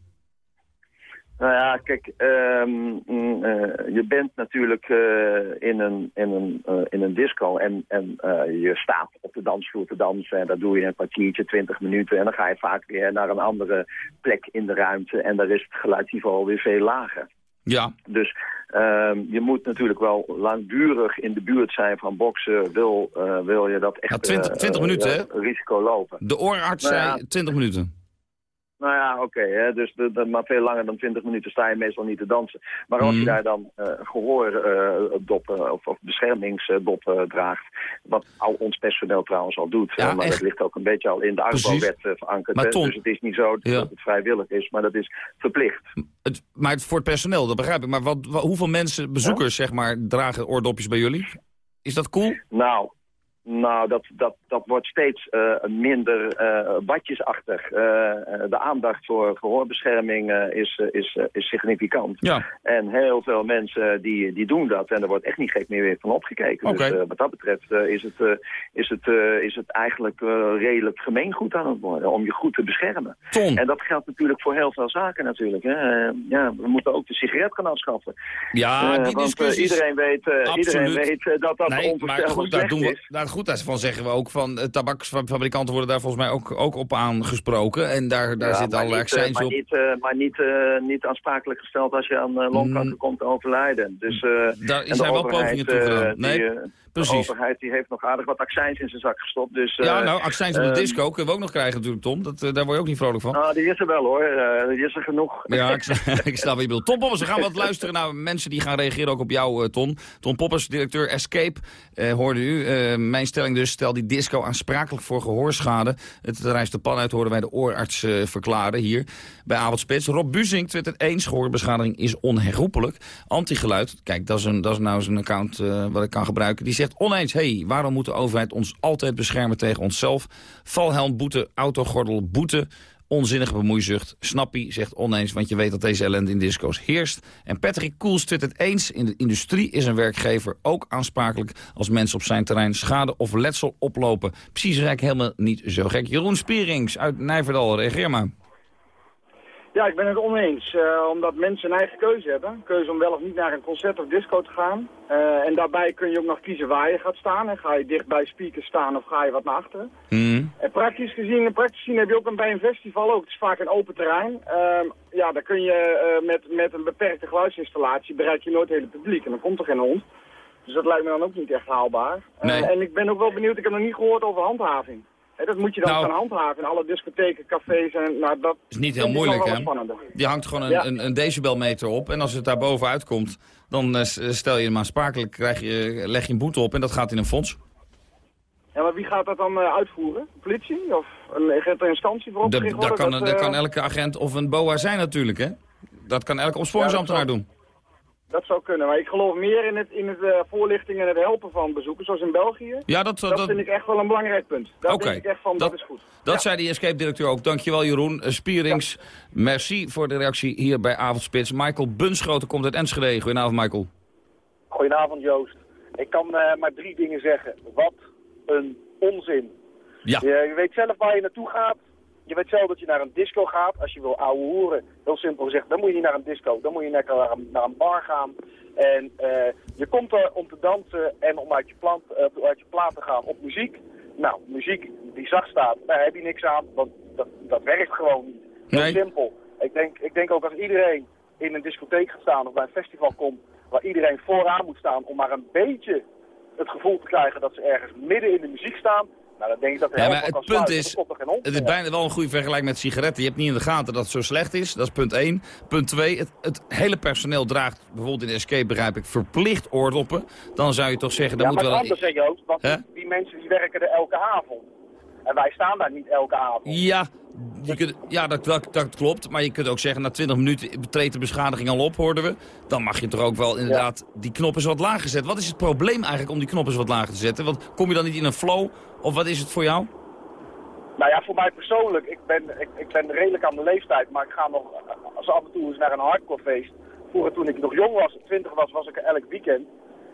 Nou ja, kijk, ehm, mm, eh, je bent natuurlijk eh, in, een, in, een, in een disco en, en je staat op de dansvloer te dansen. En dat doe je een kwartiertje, twintig minuten. En dan ga je vaak weer naar een andere plek in de ruimte. En daar is het geluidsniveau weer veel lager. Ja. Dus ehm, je moet natuurlijk wel langdurig in de buurt zijn van boksen. Wil, eh, wil je dat echt Ja, 20 eh, 20 eh, minuten, ja, risico lopen. De oorarts Nou zei 20 minuten. Nou ja, oké. dus de, de- maar veel langer dan 20 minuten sta je meestal niet te dansen. Maar als je Mm. daar dan eh gehoordoppen of, of beschermingsdoppen draagt... wat al ons personeel trouwens al doet... Ja, maar echt. dat ligt ook een beetje al in de eh, verankerd. Maar dus het is niet zo Ja. dat het vrijwillig is, maar dat is verplicht. Het, maar het, voor het personeel, dat begrijp ik. Maar wat, wa- hoeveel mensen, bezoekers zeg maar, dragen oordopjes bij jullie? Is dat cool? Nou, nou dat, dat, dat wordt steeds eh, minder eh badjesachtig. Eh, de aandacht voor gehoorbescherming eh, is, is, is significant. Ja. En heel veel mensen die, die doen dat. En er wordt echt niet gek meer weer van opgekeken. Dus wat dat betreft is, het, is, het, is het eigenlijk redelijk gemeengoed aan het worden. Om je goed te beschermen. Ton. En dat geldt natuurlijk voor heel veel zaken natuurlijk. Hè. Ja, we moeten ook de sigaret gaan afschaffen. Ja, die want, discussies... iedereen weet, iedereen weet dat dat nee, maar onvoorstelbaar goed, daar doen we, is. daar, goed, daarvan zeggen we ook van... eh, tabaksfabrikanten worden daar volgens mij ook, ook op aangesproken. En daar, daar Ja, maar allerlei eh, accijns maar op. Niet, eh, maar niet, eh, niet aansprakelijk gesteld als je aan longkanker komt te overlijden. Dus, Daar zijn wel pogingen toe gedaan. Nee, die, precies. De overheid die heeft nog aardig wat accijns in zijn zak gestopt. Dus, ja, eh, nou, accijns op de eh, disco kunnen we ook nog krijgen natuurlijk, Tom. Dat, eh, daar word je ook niet vrolijk van. Nou, die is er wel hoor. Eh, die is er genoeg. Ja, ik, sta- ik sta wat je bedoelt. Tom Poppers, we gaan wat luisteren naar mensen die gaan reageren ook op jou, Ton. Ton Poppers, directeur Escape, hoorde u. Mijn stelling dus, stel die disco aansprakelijk voor gehoorschade. Het reist de pan uit, hoorden wij de oorarts verklaren hier bij Avondspits. Rob Buzing twittert eens, gehoorbeschadiging is onherroepelijk. Antigeluid, kijk, dat is, een, dat is nou eens een account wat ik kan gebruiken. Die zegt oneens, hey, waarom moet de overheid ons altijd beschermen tegen onszelf? Valhelm, boete, autogordel, boete. Onzinnige bemoeizucht. Snappie zegt oneens, want je weet dat deze ellende in disco's heerst. En Patrick Koels twittert eens. In de industrie is een werkgever ook aansprakelijk... als mensen op zijn terrein schade of letsel oplopen. Precies eigenlijk helemaal niet zo gek. Jeroen Spierings uit Nijverdal, reageer maar. Ja, ik ben het oneens. eh, omdat mensen een eigen keuze hebben. Keuze om wel of niet naar een concert of disco te gaan. Eh, en daarbij kun je ook nog kiezen waar je gaat staan. En ga je dicht bij speakers staan of ga je wat naar achteren. Hmm. En praktisch gezien, praktisch gezien heb je ook een, bij een festival ook. Het is vaak een open terrein. Ehm, ja, daar kun je eh, met, met een beperkte geluidsinstallatie bereik je nooit het hele publiek. En dan komt er geen hond. Dus dat lijkt me dan ook niet echt haalbaar. Nee. en ik ben ook wel benieuwd, ik heb nog niet gehoord over handhaving. Dat moet je dan Nou. gaan handhaven in alle discotheken, cafés en nou, dat is niet heel moeilijk, hè? Je hangt gewoon een, Ja. een, een decibelmeter op. En als het daar bovenuit komt, dan eh, s- stel je hem aansprakelijk. Krijg je, leg je een boete op en dat gaat in een fonds. Ja, maar wie gaat dat dan eh, uitvoeren? Politie? Of een, een instantie voor opgericht worden? kan, dat, eh, kan elke agent of een BOA zijn natuurlijk, hè? Dat kan elke opsporingsambtenaar doen. Dat zou kunnen, maar ik geloof meer in het, in het eh, voorlichting en het helpen van bezoekers, zoals in België. Ja, dat- dat, dat- vind ik echt wel een belangrijk punt. Daar Oké. denk ik echt van, dat, is goed. Dat zei de escape-directeur ook. Dankjewel Jeroen. Eh, Spierings, merci voor de reactie hier bij Avondspits. Michael Bunschoten komt uit Enschede. Goedenavond Michael. Goedenavond Joost. Ik kan eh, maar drie dingen zeggen. Wat een onzin. Ja. Je, je weet zelf waar je naartoe gaat. Je weet zelf dat je naar een disco gaat. Als je wil ouwe hoeren, heel simpel gezegd, dan moet je niet naar een disco. Dan moet je lekker naar een, naar een bar gaan. En eh, je komt er om te dansen en om uit je, plant, eh, uit je plaat te gaan op muziek. Nou, muziek die zacht staat, daar heb je niks aan, want dat, dat werkt gewoon niet. Heel Nee. simpel. Ik denk, ik denk ook als iedereen in een discotheek gaat staan of bij een festival komt, waar iedereen vooraan moet staan om maar een beetje het gevoel te krijgen dat ze ergens midden in de muziek staan. Nou, denk ik dat Ja, maar het punt is, het is bijna wel een goede vergelijking met sigaretten. Je hebt niet in de gaten dat het zo slecht is. Dat is punt 1. Punt 2, het, het hele personeel draagt, bijvoorbeeld in de escape begrijp ik, verplicht oordoppen. Dan zou je toch zeggen, dat ja, moet maar wel... anders hè Joost, want Hè? die, mensen die werken er elke avond. En wij staan daar niet elke avond. Ja, je kunt, ja dat, dat, dat klopt. Maar je kunt ook zeggen, na 20 minuten treedt de beschadiging al op, hoorden we. Dan mag je toch ook wel inderdaad die knop eens wat lager zetten. Wat is het probleem eigenlijk om die knop eens wat lager te zetten? Want kom je dan niet in een flow? Of wat is het voor jou? Nou ja, voor mij persoonlijk, ik ben, ik, ik ben redelijk aan de leeftijd, maar ik ga nog als af en toe eens naar een hardcore feest. Vroeger toen ik nog jong was, 20 was, was ik er elk weekend.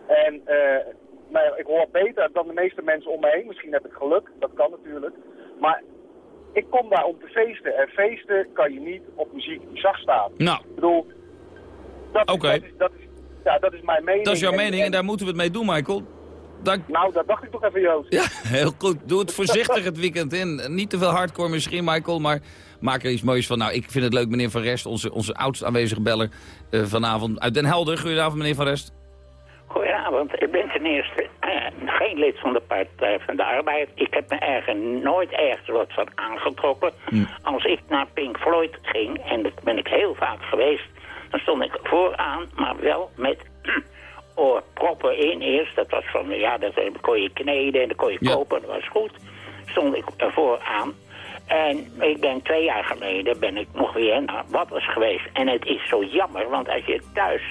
En nou ja, ik hoor beter dan de meeste mensen om me heen. Misschien heb ik geluk, dat kan natuurlijk. Maar ik kom daar om te feesten. En feesten kan je niet op muziek zacht staat. Nou, Ik bedoel, dat, is- dat, is, dat, is, ja, dat is mijn mening. dat is jouw En- mening en en- daar moeten we het mee doen, Michael. Dank... Nou, dat dacht ik toch even, Joost. Ja, heel goed. Doe het voorzichtig het weekend in. Niet te veel hardcore misschien, Michael, maar maak er iets moois van. Nou, ik vind het leuk, meneer Van Rest, onze, onze oudst aanwezige beller eh, vanavond uit Den Helder. Goedenavond, meneer Van Rest. Goedenavond. Ik ben ten eerste eh, geen lid van de Partij van de Arbeid. Ik heb me ergens nooit ergens wat van aangetrokken. Als ik naar Pink Floyd ging, en dat ben ik heel vaak geweest... dan stond ik vooraan, maar wel met oorproppen in eerst. Dat was van, ja, dat kon je kneden en dat kon je kopen, dat was goed. Stond ik er vooraan. En ik ben twee jaar geleden ben ik nog weer naar Wappers geweest. En het is zo jammer, want als je thuis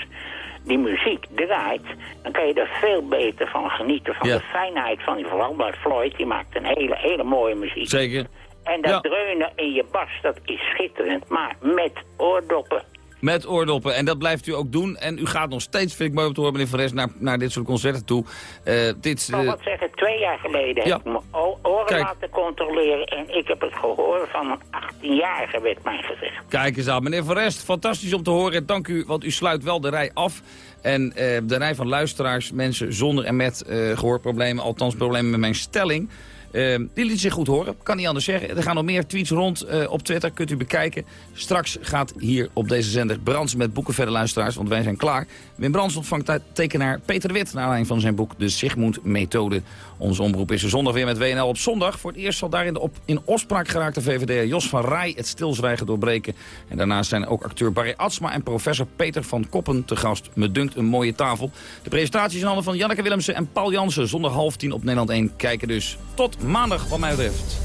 die muziek draait... dan kan je er veel beter van genieten. Van Ja. de fijnheid van die vooral bij Floyd. Die maakt een hele, hele mooie muziek. Zeker. En dat dreunen in je bas, dat is schitterend. Maar met oordoppen Met oordoppen. En dat blijft u ook doen. En u gaat nog steeds, vind ik mooi om te horen, meneer Van Rest, naar, naar dit soort concerten toe. Eh, dit, eh, wat zeg ik, twee jaar geleden Ja. heb ik mijn oren Kijk. laten controleren... en ik heb het gehoor van een 18-jarige, werd mij gezegd. Kijk eens aan. Meneer Van Rest, fantastisch om te horen. Dank u, want u sluit wel de rij af. En eh, de rij van luisteraars, mensen zonder en met eh, gehoorproblemen, althans problemen met mijn stelling... eh, die liet zich goed horen, kan niet anders zeggen. Er gaan nog meer tweets rond eh, op Twitter, kunt u bekijken. Straks gaat hier op deze zender Brands met boeken verder luisteraars, want wij zijn klaar. Wim Brands ontvangt tekenaar Peter de Wit... naar aanleiding van zijn boek De Sigmund-methode. Onze omroep is er zondag weer met WNL op zondag. Voor het eerst zal daarin de op, in opspraak geraakte VVD Jos van Rij het stilzwijgen doorbreken. En daarnaast zijn ook acteur Barry Atsma en professor Peter van Koppen te gast. Me dunkt een mooie tafel. De presentatie is in handen van Janneke Willemsen en Paul Jansen. Zondag half tien op Nederland 1. Kijken dus tot maandag wat mij betreft.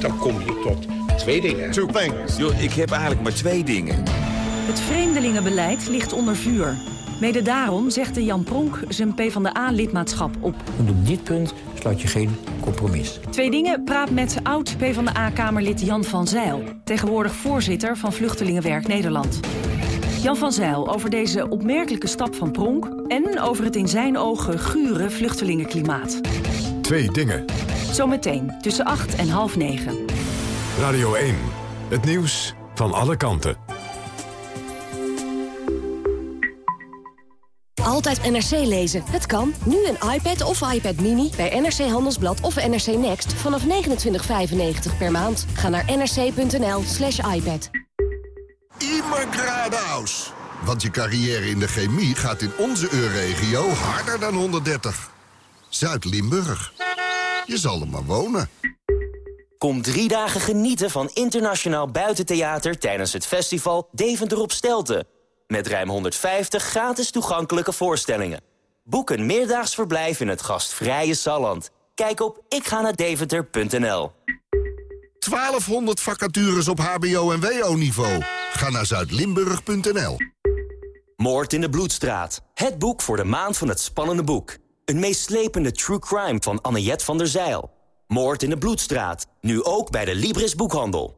Dan kom je tot twee dingen. Two things. Yo, ik heb eigenlijk maar twee dingen. Het vreemdelingenbeleid ligt onder vuur. Mede daarom zegt de Jan Pronk zijn PvdA-lidmaatschap op. Want op dit punt sluit je geen compromis. Twee dingen praat met oud PvdA-kamerlid Jan van Zeil... tegenwoordig voorzitter van Vluchtelingenwerk Nederland. Jan van Zeil over deze opmerkelijke stap van Pronk... en over het in zijn ogen gure vluchtelingenklimaat. Twee dingen. Zometeen tussen acht en half negen. Radio 1. Het nieuws van alle kanten. Altijd NRC lezen. Het kan. Nu een iPad of iPad Mini bij NRC Handelsblad of NRC Next vanaf 29,95 per maand. Ga naar nrc.nl slash iPad. Immer geradeaus. Want je carrière in de chemie gaat in onze EU-regio harder dan 130. Zuid-Limburg. Je zal er maar wonen. Kom drie dagen genieten van internationaal buitentheater... tijdens het festival Deventer op Stelten. Met ruim 150 gratis toegankelijke voorstellingen. Boek een meerdaags verblijf in het gastvrije Salland. Kijk op ikga naar 1200 vacatures op hbo- en wo-niveau. Ga naar zuidlimburg.nl. Moord in de Bloedstraat. Het boek voor de maand van het spannende boek. Een meeslepende true crime van Anniette van der Zeil. Moord in de Bloedstraat. Nu ook bij de Libris Boekhandel.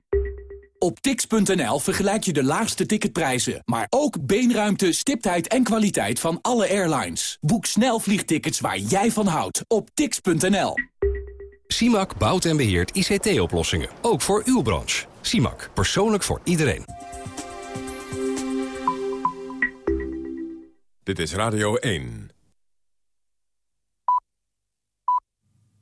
Op tix.nl vergelijk je de laagste ticketprijzen, maar ook beenruimte, stiptheid en kwaliteit van alle airlines. Boek snel vliegtickets waar jij van houdt op tix.nl. CIMAC bouwt en beheert ICT-oplossingen, ook voor uw branche. CIMAC, persoonlijk voor iedereen. Dit is Radio 1.